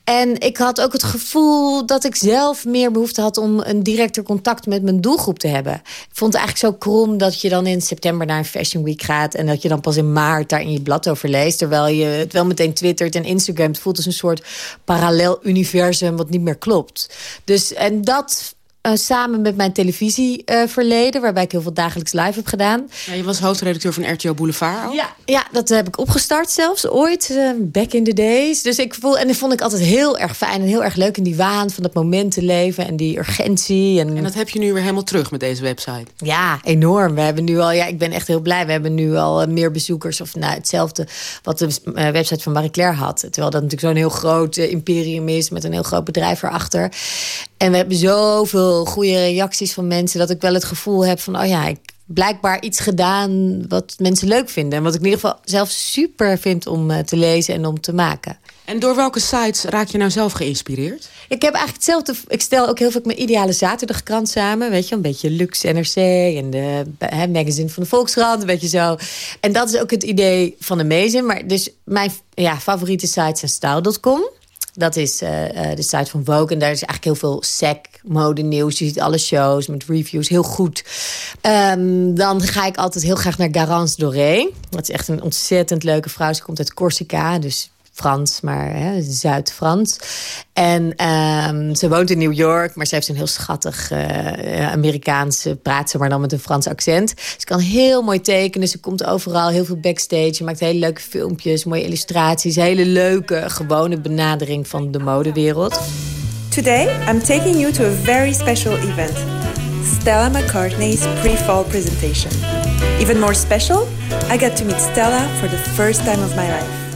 En ik had ook het gevoel dat ik zelf meer behoefte had... om een directer contact met mijn doelgroep te hebben. Ik vond het eigenlijk zo krom dat je dan in september naar een Fashion Week gaat... en dat je dan pas in maart daar in je blad over leest... terwijl je het wel meteen twittert en Instagram. Voelt als een soort parallel universum wat niet meer klopt. Dus, en dat uh, samen met mijn televisieverleden... Uh, waarbij ik heel veel dagelijks live heb gedaan. Ja, je was hoofdredacteur van RTO Boulevard ook? Ja, ja dat heb ik opgestart zelfs ooit, uh, back in the days. Dus ik voel, en dat vond ik altijd heel erg fijn en heel erg leuk... in die waan van dat moment te leven en die urgentie. En... en dat heb je nu weer helemaal terug met deze website? Ja, enorm. We hebben nu al, ja, ik ben echt heel blij. We hebben nu al meer bezoekers of nou, hetzelfde... wat de website van Marie Claire had. Terwijl dat natuurlijk zo'n heel groot imperium is... met een heel groot bedrijf erachter. En we hebben zoveel goede reacties van mensen... dat ik wel het gevoel heb van... oh ja, ik blijkbaar iets gedaan wat mensen leuk vinden. En wat ik in ieder geval zelf super vind om te lezen en om te maken. En door welke sites raak je nou zelf geïnspireerd? Ik heb eigenlijk hetzelfde. Ik stel ook heel veel mijn ideale zaterdagkrant samen. Weet je, een beetje Lux NRC en de he, magazine van de Volkskrant. Een beetje zo. En dat is ook het idee van de Mezen. Maar dus mijn ja, favoriete site is style.com. Dat is uh, de site van Vogue. En daar is eigenlijk heel veel sec, mode, nieuws. Je ziet alle shows met reviews. Heel goed. Um, dan ga ik altijd heel graag naar Garance Doré. Dat is echt een ontzettend leuke vrouw. Ze komt uit Corsica. Dus Frans, maar Zuid-Frans. En um, ze woont in New York, maar ze heeft een heel schattig uh, Amerikaanse praat ze maar dan met een Frans accent. Ze kan heel mooi tekenen, ze komt overal heel veel backstage. Ze maakt hele leuke filmpjes, mooie illustraties, hele leuke, gewone benadering van de modewereld. Today, I'm taking you to a very special event. Stella McCartney's pre-fall presentation. Even more special, I got to meet Stella for the first time of my life.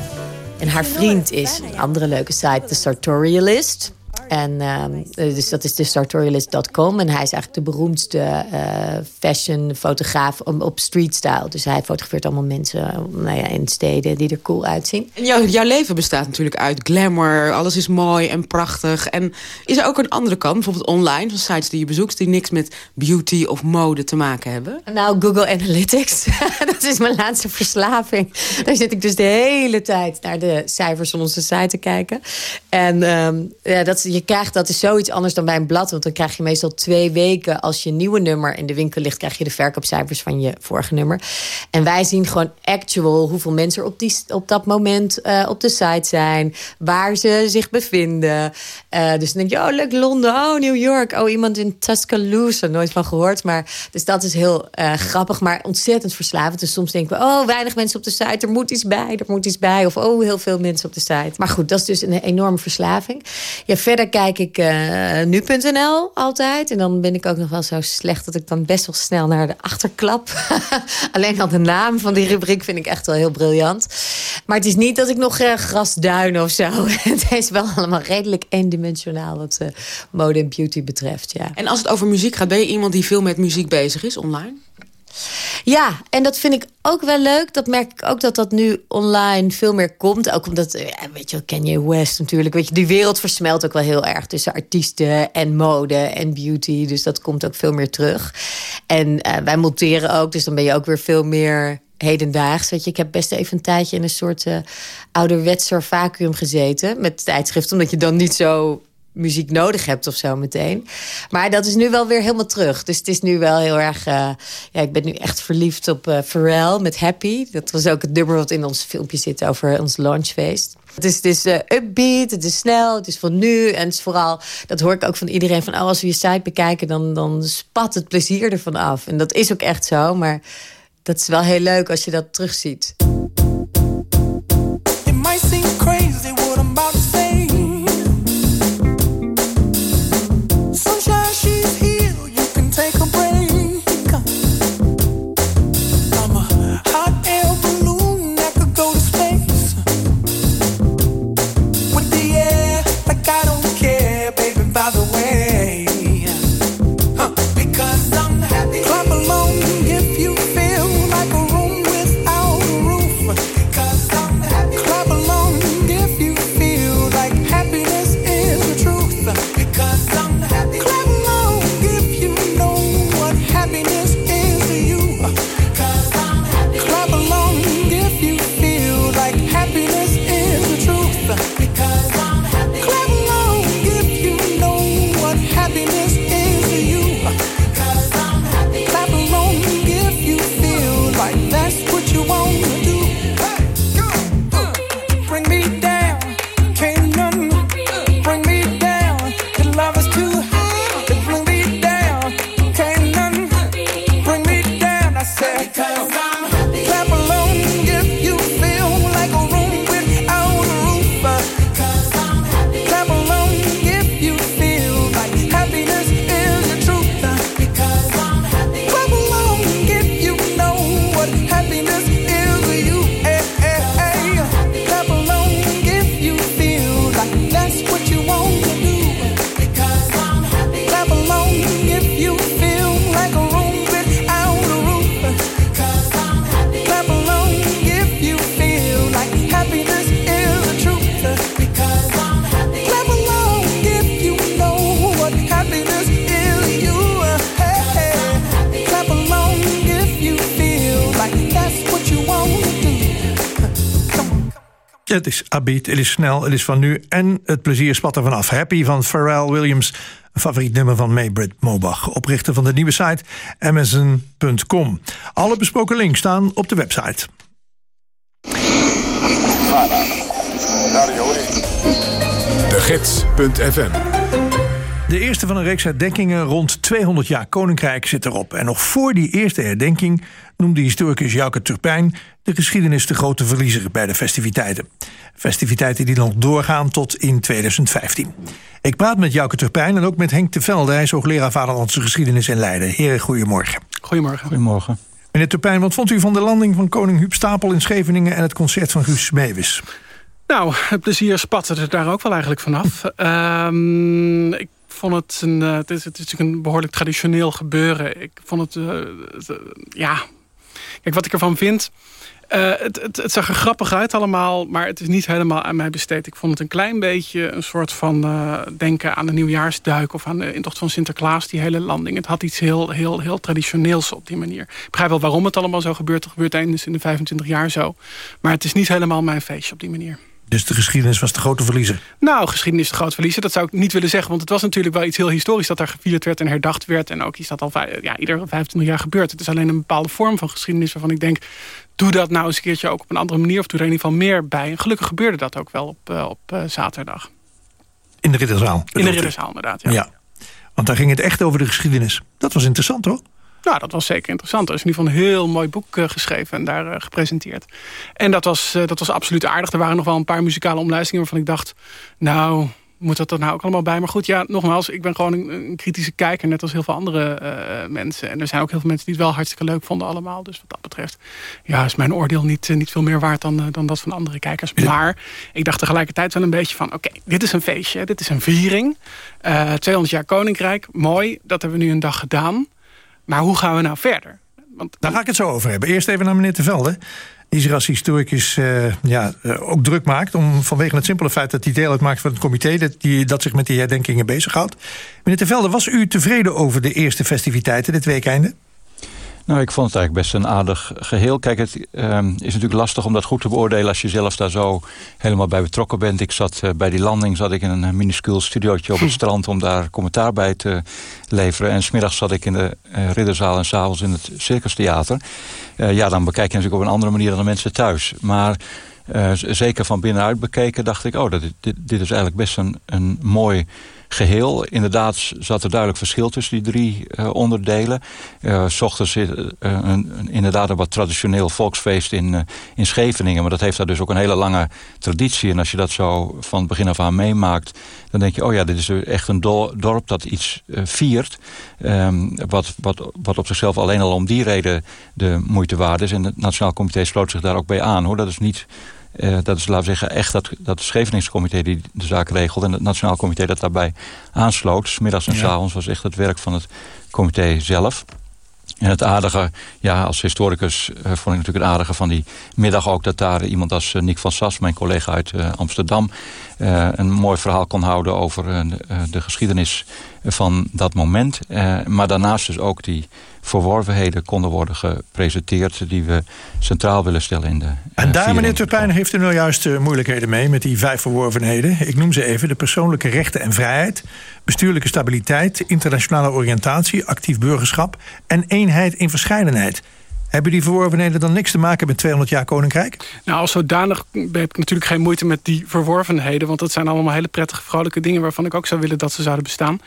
En haar vriend is een andere leuke site, The Sartorialist. En um, dus dat is de sartorialist.com. En hij is eigenlijk de beroemdste uh, fashion fotograaf op, op street style. Dus hij fotografeert allemaal mensen nou ja, in steden die er cool uitzien. En jouw, jouw leven bestaat natuurlijk uit glamour. Alles is mooi en prachtig. En is er ook een andere kant, bijvoorbeeld online, van sites die je bezoekt... die niks met beauty of mode te maken hebben? Nou, Google Analytics. dat is mijn laatste verslaving. Daar zit ik dus de hele tijd naar de cijfers van onze site te kijken. En um, ja, dat is je krijgt, dat is zoiets anders dan bij een blad. Want dan krijg je meestal twee weken als je nieuwe nummer in de winkel ligt... krijg je de verkoopcijfers van je vorige nummer. En wij zien gewoon actual hoeveel mensen er op, die, op dat moment uh, op de site zijn. Waar ze zich bevinden. Uh, dus dan denk je, oh leuk Londen, oh New York. Oh iemand in Tuscaloosa, nooit van gehoord. Maar, dus dat is heel uh, grappig, maar ontzettend verslavend. Dus soms denken we, oh weinig mensen op de site. Er moet iets bij, er moet iets bij. Of oh heel veel mensen op de site. Maar goed, dat is dus een enorme verslaving. Ja, verder kijk ik uh, nu.nl altijd. En dan ben ik ook nog wel zo slecht dat ik dan best wel snel naar de achterklap. Alleen al de naam van die rubriek vind ik echt wel heel briljant. Maar het is niet dat ik nog uh, grasduin of zo. het is wel allemaal redelijk eendimensionaal wat uh, mode en beauty betreft. Ja. En als het over muziek gaat, ben je iemand die veel met muziek bezig is online? Ja, en dat vind ik ook wel leuk. Dat merk ik ook dat dat nu online veel meer komt. Ook omdat, eh, ja, weet je wel, Kanye West natuurlijk. Weet je, die wereld versmelt ook wel heel erg tussen artiesten en mode en beauty. Dus dat komt ook veel meer terug. En uh, wij monteren ook, dus dan ben je ook weer veel meer hedendaags. Weet je, ik heb best even een tijdje in een soort uh, ouderwetser vacuüm gezeten met tijdschrift, omdat je dan niet zo muziek nodig hebt of zo meteen. Maar dat is nu wel weer helemaal terug. Dus het is nu wel heel erg... Uh, ja, ik ben nu echt verliefd op uh, Pharrell met Happy. Dat was ook het nummer wat in ons filmpje zit over ons launchfeest. Het is, is uh, upbeat, het is snel, het is van nu. En het is vooral, dat hoor ik ook van iedereen... van oh, als we je site bekijken, dan, dan spat het plezier ervan af. En dat is ook echt zo, maar dat is wel heel leuk als je dat terugziet. It might seem crazy Het is upbeat, het is snel, het is van nu en het plezier spat er vanaf. Happy van Pharrell Williams, een favoriet nummer van Maybrit Mobach, oprichter van de nieuwe site Amazon.com. Alle besproken links staan op de website. De Gids.fm De eerste van een reeks herdenkingen rond 200 jaar Koninkrijk zit erop. En nog voor die eerste herdenking noemde historicus Jouke Turpijn de geschiedenis de grote verliezer bij de festiviteiten. Festiviteiten die nog doorgaan tot in 2015. Ik praat met Jouke Turpijn en ook met Henk de Velde. Hij is hoogleraar Vaderlandse geschiedenis in Leiden. Heren, goedemorgen. Goedemorgen. Goedemorgen. Meneer Turpijn, wat vond u van de landing van koning Huub Stapel in Scheveningen... en het concert van Guus Meeuwis? Nou, het plezier spatte er daar ook wel eigenlijk vanaf. Ehm, ik vond het een, uh, het, is, het is natuurlijk een behoorlijk traditioneel gebeuren. Ik vond het, uh, het uh, ja... Kijk, wat ik ervan vind... Uh, het, het, het, zag er grappig uit allemaal, maar het is niet helemaal aan mij besteed. Ik vond het een klein beetje een soort van uh, denken aan de nieuwjaarsduik... of aan de intocht van Sinterklaas, die hele landing. Het had iets heel, heel, heel traditioneels op die manier. Ik begrijp wel waarom het allemaal zo gebeurt. Het gebeurt eens in de 25 jaar zo. Maar het is niet helemaal mijn feestje op die manier. Dus de geschiedenis was de grote verliezer? Nou, geschiedenis de grote verliezer, dat zou ik niet willen zeggen. Want het was natuurlijk wel iets heel historisch dat daar gevierd werd en herdacht werd. En ook iets dat al ja, ieder 25 jaar gebeurt. Het is alleen een bepaalde vorm van geschiedenis waarvan ik denk... doe dat nou eens een keertje ook op een andere manier... of doe er in ieder geval meer bij. En gelukkig gebeurde dat ook wel op, uh, op uh, zaterdag. In de Ridderzaal? In de Ridderzaal, inderdaad, ja. ja. Want daar ging het echt over de geschiedenis. Dat was interessant, hoor. Nou, dat was zeker interessant. Er is in ieder geval een heel mooi boek uh, geschreven en daar uh, gepresenteerd. En dat was, uh, dat was absoluut aardig. Er waren nog wel een paar muzikale omlijstingen waarvan ik dacht... nou, moet dat er nou ook allemaal bij? Maar goed, ja, nogmaals, ik ben gewoon een, een kritische kijker... net als heel veel andere mensen. En er zijn ook heel veel mensen die het wel hartstikke leuk vonden allemaal. Dus wat dat betreft ja, is mijn oordeel niet, niet veel meer waard dan, dan dat van andere kijkers. Maar ik dacht tegelijkertijd wel een beetje van... oké, okay, dit is een feestje, dit is een viering. 200 jaar Koninkrijk, mooi, dat hebben we nu een dag gedaan... Maar hoe gaan we nou verder? Want, Daar ga ik het zo over hebben. Eerst even naar meneer Tevelde. Die historicus uh, ja, uh, ook druk maakt. Om, vanwege het simpele feit dat hij deel uitmaakt van het comité. Dat, die, dat zich met die herdenkingen bezighoudt. Meneer Tevelde, was u tevreden over de eerste festiviteiten dit weekende? Nou, ik vond het eigenlijk best een aardig geheel. Kijk, het uh, is natuurlijk lastig om dat goed te beoordelen... als je zelf daar zo helemaal bij betrokken bent. Ik zat uh, bij die landing zat ik in een minuscuul studiootje op het strand... om daar commentaar bij te leveren. En smiddags zat ik in de uh, ridderzaal en s'avonds in het circustheater. Ja, dan bekijk je natuurlijk op een andere manier dan de mensen thuis. Maar... Zeker van binnenuit bekeken dacht ik... oh, dit, dit, dit is eigenlijk best een, een mooi geheel. Inderdaad zat er duidelijk verschil tussen die drie uh, onderdelen. Uh, s ochtends uh, een, inderdaad een wat traditioneel volksfeest in, in Scheveningen. Maar dat heeft daar dus ook een hele lange traditie. En als je dat zo van begin af aan meemaakt... dan denk je, oh ja, dit is echt een dorp dat iets viert. Um, wat, wat, wat op zichzelf alleen al om die reden de moeite waard is. En het Nationaal Comité sloot zich daar ook bij aan. hoor. Dat is niet... Uh, dat is, laten we zeggen, echt dat, dat Scheveningscomité die de zaak regelt... en het Nationaal Comité dat daarbij aansloot. Smiddags en ja. s avonds was echt het werk van het comité zelf. En het aardige, ja, als historicus uh, vond ik natuurlijk het aardige van die middag ook... dat daar iemand als uh, Nick van Sas, mijn collega uit uh, Amsterdam... een mooi verhaal kon houden over de geschiedenis van dat moment. maar daarnaast dus ook die verworvenheden konden worden gepresenteerd... die we centraal willen stellen in de... En daar, meneer Turpijn, heeft u nou juist uh, moeilijkheden mee... met die vijf verworvenheden. Ik noem ze even. De persoonlijke rechten en vrijheid... bestuurlijke stabiliteit, internationale oriëntatie... actief burgerschap en eenheid in verscheidenheid... Hebben die verworvenheden dan niks te maken met 200 jaar Koninkrijk? Nou, als zodanig heb ik natuurlijk geen moeite met die verworvenheden. Want dat zijn allemaal hele prettige, vrolijke dingen... waarvan ik ook zou willen dat ze zouden bestaan.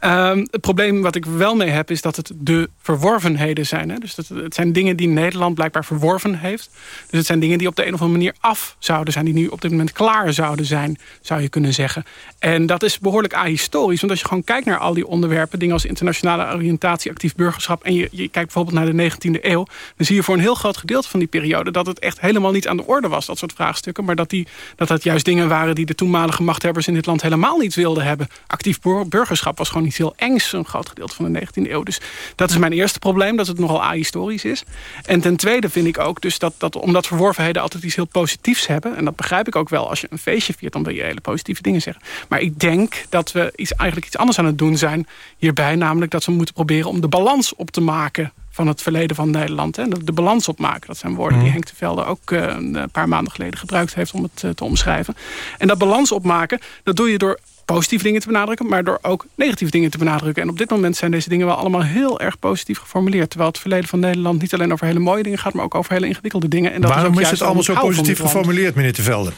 Um, het probleem wat ik wel mee heb is dat het de verworvenheden zijn. Hè? Dus dat, het zijn dingen die Nederland blijkbaar verworven heeft. Dus het zijn dingen die op de een of andere manier af zouden zijn. Die nu op dit moment klaar zouden zijn, zou je kunnen zeggen. En dat is behoorlijk ahistorisch. Want als je gewoon kijkt naar al die onderwerpen... dingen als internationale oriëntatie, actief burgerschap... en je, je kijkt bijvoorbeeld naar de 19e eeuw... dan zie je voor een heel groot gedeelte van die periode... dat het echt helemaal niet aan de orde was, dat soort vraagstukken. Maar dat, die, dat dat juist dingen waren die de toenmalige machthebbers in dit land... helemaal niet wilden hebben. Actief burgerschap was gewoon niet heel engs, een groot gedeelte van de 19e eeuw. Dus dat is mijn eerste probleem, dat het nogal ahistorisch is. En ten tweede vind ik ook dus dat, dat omdat verworvenheden altijd iets heel positiefs hebben... en dat begrijp ik ook wel, als je een feestje viert... dan wil je hele positieve dingen zeggen. Maar ik denk dat we iets, eigenlijk iets anders aan het doen zijn hierbij. Namelijk dat we moeten proberen om de balans op te maken van het verleden van Nederland. Hè. De, de balans opmaken, dat zijn woorden die Henk de Velde ook uh, een paar maanden geleden gebruikt heeft om het uh, te omschrijven. En dat balans opmaken, dat doe je door positieve dingen te benadrukken... maar door ook negatieve dingen te benadrukken. En op dit moment zijn deze dingen wel allemaal heel erg positief geformuleerd. Terwijl het verleden van Nederland niet alleen over hele mooie dingen gaat... maar ook over hele ingewikkelde dingen. En dat Waarom is, is het allemaal zo positief geformuleerd, meneer Te Velde?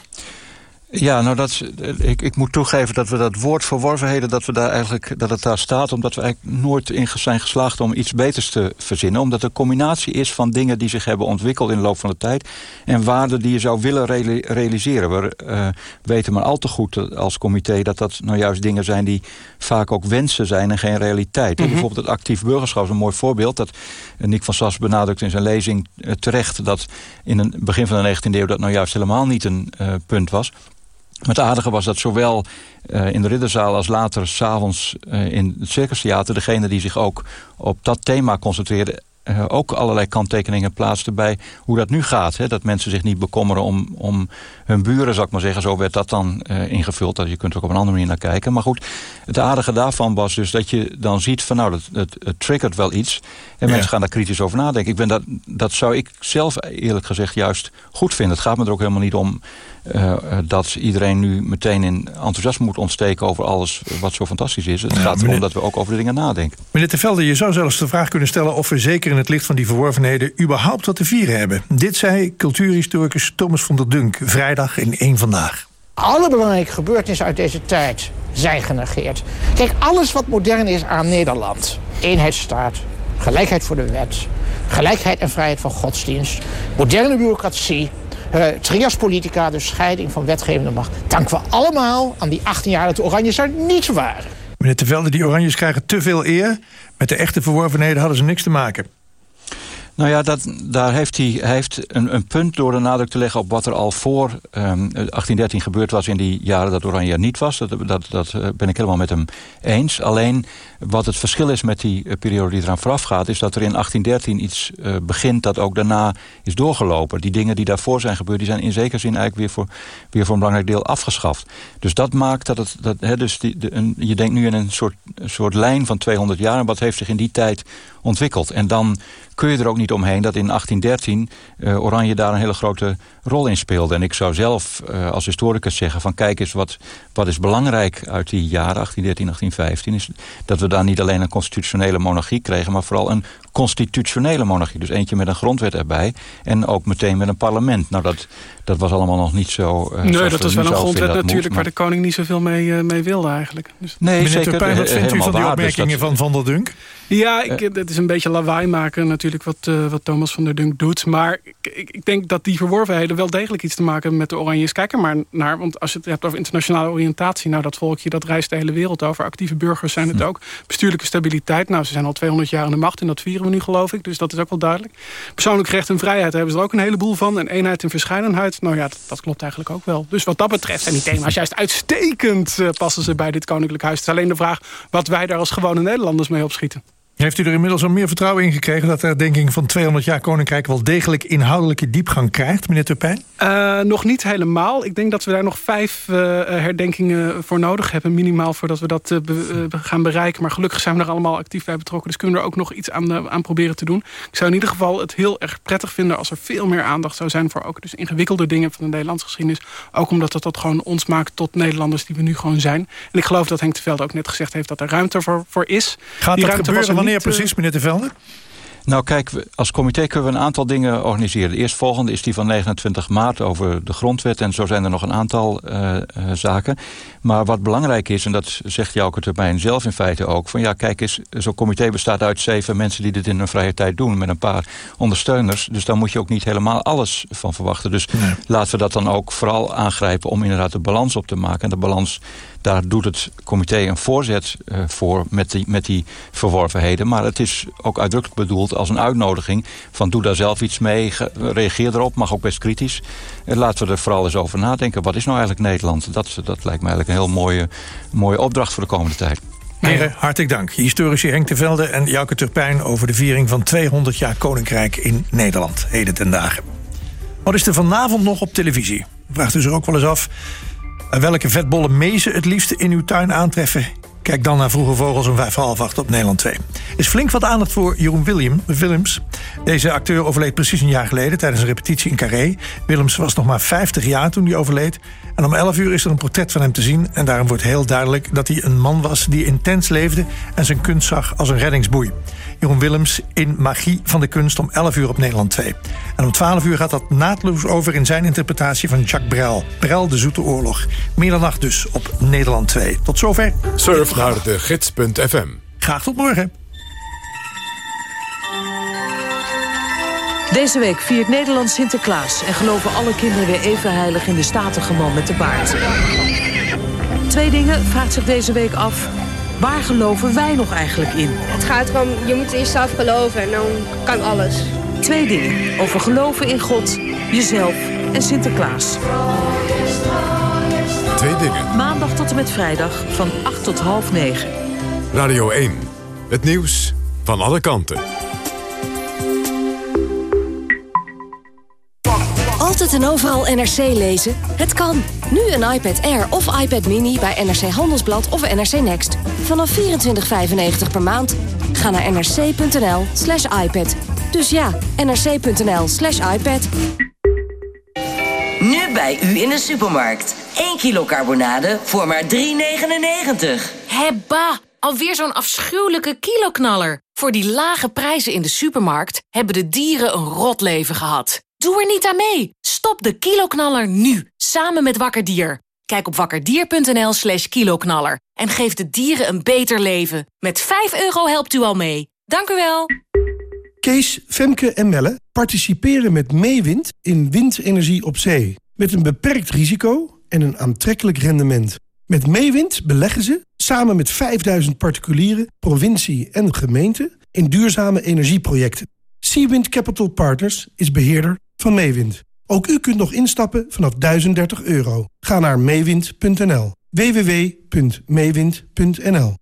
Ja, nou dat, ik, ik moet toegeven dat we dat woord verworvenheden, dat, we daar eigenlijk, dat het daar staat... omdat we eigenlijk nooit in zijn geslaagd om iets beters te verzinnen. Omdat het een combinatie is van dingen die zich hebben ontwikkeld in de loop van de tijd... en waarden die je zou willen realiseren. We uh, weten maar al te goed als comité dat dat nou juist dingen zijn... die vaak ook wensen zijn en geen realiteit. Mm -hmm. Bijvoorbeeld het actief burgerschap is een mooi voorbeeld. Dat Nick van Sas benadrukt in zijn lezing terecht... dat in het begin van de 19e eeuw dat nou juist helemaal niet een uh, punt was... Maar het aardige was dat zowel uh, in de Ridderzaal als later s'avonds uh, in het Circustheater... degene die zich ook op dat thema concentreerden... Uh, ook allerlei kanttekeningen plaatsten bij hoe dat nu gaat. Hè? Dat mensen zich niet bekommeren om, om hun buren, zou ik maar zeggen. Zo werd dat dan ingevuld. Dat je kunt er ook op een andere manier naar kijken. Maar goed, het aardige daarvan was dus dat je dan ziet van... nou, het, het, het triggert wel iets. En ja. mensen gaan daar kritisch over nadenken. Ik ben dat, dat zou ik zelf eerlijk gezegd juist goed vinden. Het gaat me er ook helemaal niet om... Uh, dat iedereen nu meteen in enthousiasme moet ontsteken over alles wat zo fantastisch is. Het ja, gaat erom meneer, dat we ook over de dingen nadenken. Meneer Tevelde, je zou zelfs de vraag kunnen stellen of we zeker in het licht van die verworvenheden überhaupt wat te vieren hebben. Dit zei cultuurhistoricus Thomas van der Dunk vrijdag in één Vandaag. Alle belangrijke gebeurtenissen uit deze tijd zijn genegeerd. Kijk, alles wat modern is aan Nederland. Eenheidsstaat, gelijkheid voor de wet, gelijkheid en vrijheid van godsdienst, moderne bureaucratie, uh, trias politica, dus scheiding van wetgevende macht. Danken we allemaal aan die 18 jaar dat de Oranjes er niet waren. Meneer Tevelde, die Oranjes krijgen te veel eer. Met de echte verworvenheden hadden ze niks te maken. Nou ja, dat, daar heeft hij, heeft een, een, punt door de nadruk te leggen op wat er al voor um, ehm, 1813 gebeurd was in die jaren dat Oranje niet was. Dat, dat, dat eh, ben ik helemaal met hem eens. Alleen wat het verschil is met die eh, periode die eraan vooraf gaat... is dat er in 1813 iets uh, begint dat ook daarna is doorgelopen. Die dingen die daarvoor zijn gebeurd... die zijn in zekere zin eigenlijk weer voor, weer voor een belangrijk deel afgeschaft. Dus dat maakt dat het... Dat, he, dus die, je denkt nu in een soort, soort lijn van 200 jaar... en wat heeft zich in die tijd ontwikkeld. En dan kun je er ook niet omheen dat in 1813 uh, Oranje daar een hele grote rol in speelde. En ik zou zelf uh, als historicus zeggen van kijk eens wat, wat is belangrijk uit die jaren 1813, 1815... is dat we daar niet alleen een constitutionele monarchie kregen... maar vooral een constitutionele monarchie. Dus eentje met een grondwet erbij en ook meteen met een parlement. Nou, dat, dat was allemaal nog niet zo... Uh, nee, dat was wel een grondwet natuurlijk waar de koning niet zoveel mee, uh, mee wilde eigenlijk. Dus... Nee, Meneer zeker. Turpijn, wat vindt u van die dus opmerkingen dus van Van der Dunk? Ja, ik, het is een beetje lawaai maken natuurlijk wat, uh, wat Thomas van der Dunk doet. Maar ik, ik, denk dat die verworvenheden wel degelijk iets te maken hebben met de Oranjes. Kijk er maar naar, want als je het hebt over internationale oriëntatie... nou, dat volkje dat reist de hele wereld over. Actieve burgers zijn het hm. ook. Bestuurlijke stabiliteit, nou, ze zijn al 200 jaar aan de macht... en dat vieren we nu, geloof ik. Dus dat is ook wel duidelijk. Persoonlijk recht en vrijheid hebben ze er ook een heleboel van. En eenheid en verscheidenheid, nou ja, dat, dat klopt eigenlijk ook wel. Dus wat dat betreft zijn die thema's juist uitstekend... Uh, passen ze bij dit Koninklijk Huis. Het is alleen de vraag wat wij daar als gewone Nederlanders mee opschieten. Heeft u er inmiddels al meer vertrouwen in gekregen... dat de herdenking van 200 jaar Koninkrijk... wel degelijk inhoudelijke diepgang krijgt, meneer Turpijn? Uh, nog niet helemaal. Ik denk dat we daar nog vijf uh, herdenkingen voor nodig hebben. Minimaal voordat we dat uh, be gaan bereiken. Maar gelukkig zijn we er allemaal actief bij betrokken. Dus kunnen we er ook nog iets aan, aan proberen te doen. Ik zou in ieder geval het heel erg prettig vinden... als er veel meer aandacht zou zijn voor ook dus ingewikkelde dingen... van de Nederlandse geschiedenis. Ook omdat dat, dat gewoon ons maakt tot Nederlanders die we nu gewoon zijn. En ik geloof dat Henk de Velde ook net gezegd heeft... dat er ruimte voor, voor is. Gaat Die dat gebeuren? Wanneer precies, meneer De Velde? Nou kijk, als comité kunnen we een aantal dingen organiseren. De eerstvolgende is die van 29 maart over de grondwet. En zo zijn er nog een aantal uh, uh, zaken. Maar wat belangrijk is, en dat zegt Jouke Terpijn zelf in feite ook... van ja, kijk eens, zo'n comité bestaat uit zeven mensen... die dit in hun vrije tijd doen met een paar ondersteuners. Dus daar moet je ook niet helemaal alles van verwachten. Dus nee. laten we dat dan ook vooral aangrijpen... om inderdaad de balans op te maken. En de balans daar doet het comité een voorzet uh, voor met die, met die verworvenheden. Maar het is ook uitdrukkelijk bedoeld als een uitnodiging... van doe daar zelf iets mee, reageer erop, mag ook best kritisch. En laten we er vooral eens over nadenken. Wat is nou eigenlijk Nederland? Dat, dat lijkt me eigenlijk een heel mooie, mooie opdracht voor de komende tijd. Heren, hartelijk dank. Historici Henk de Velde en Jouke Turpijn... over de viering van 200 jaar Koninkrijk in Nederland. Heden ten dagen. Wat is er vanavond nog op televisie? Vraagt u zich ook wel eens af welke vetbolle mezen het liefste in uw tuin aantreffen? Kijk dan naar Vroege Vogels om vijf half acht op Nederland 2. Er is flink wat aandacht voor Jeroen William, Willems. Deze acteur overleed precies een jaar geleden tijdens een repetitie in Carré. Willems was nog maar 50 jaar toen hij overleed. En om 11 uur is er een portret van hem te zien. En daarom wordt heel duidelijk dat hij een man was die intens leefde... en zijn kunst zag als een reddingsboei. Jeroen Willems in Magie van de Kunst om 11 uur op Nederland 2. En om 12 uur gaat dat naadloos over in zijn interpretatie van Jacques Brel. Brel, de Zoete Oorlog. Middernacht dus op Nederland 2. Tot zover. Surf naar de gids.fm. Graag tot morgen. Deze week viert Nederland Sinterklaas... en geloven alle kinderen weer even heilig in de statige man met de baard. Twee dingen vraagt zich deze week af. Waar geloven wij nog eigenlijk in? Het gaat erom, je moet eerst zelf geloven en dan kan alles. Twee dingen over geloven in God, jezelf en Sinterklaas. Twee dingen. Maandag tot en met vrijdag van 8 tot half 9. Radio 1. Het nieuws van alle kanten. Altijd en overal NRC lezen? Het kan. Nu een iPad Air of iPad Mini bij NRC Handelsblad of NRC Next. Vanaf 24,95 per maand. Ga naar nrc.nl slash iPad. Dus ja, nrc.nl slash iPad. Nu bij u in de supermarkt. 1 kilo carbonade voor maar 3,99. Hebba, alweer zo'n afschuwelijke kiloknaller. Voor die lage prijzen in de supermarkt hebben de dieren een rot leven gehad. Doe er niet aan mee. Stop de kiloknaller nu, samen met Wakkerdier. Kijk op wakkerdier.nl slash kiloknaller en geef de dieren een beter leven. Met 5 euro helpt u al mee. Dank u wel. Kees, Femke en Melle participeren met Meewind in windenergie op zee. Met een beperkt risico en een aantrekkelijk rendement. Met Meewind beleggen ze, samen met 5000 particulieren, provincie en gemeente... in duurzame energieprojecten. Seawind Capital Partners is beheerder van Meewind. Ook u kunt nog instappen vanaf 1030 euro. Ga naar meewind.nl. www.meewind.nl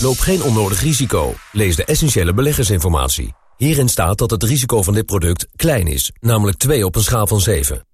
Loop geen onnodig risico. Lees de essentiële beleggersinformatie. Hierin staat dat het risico van dit product klein is, namelijk 2 op een schaal van 7.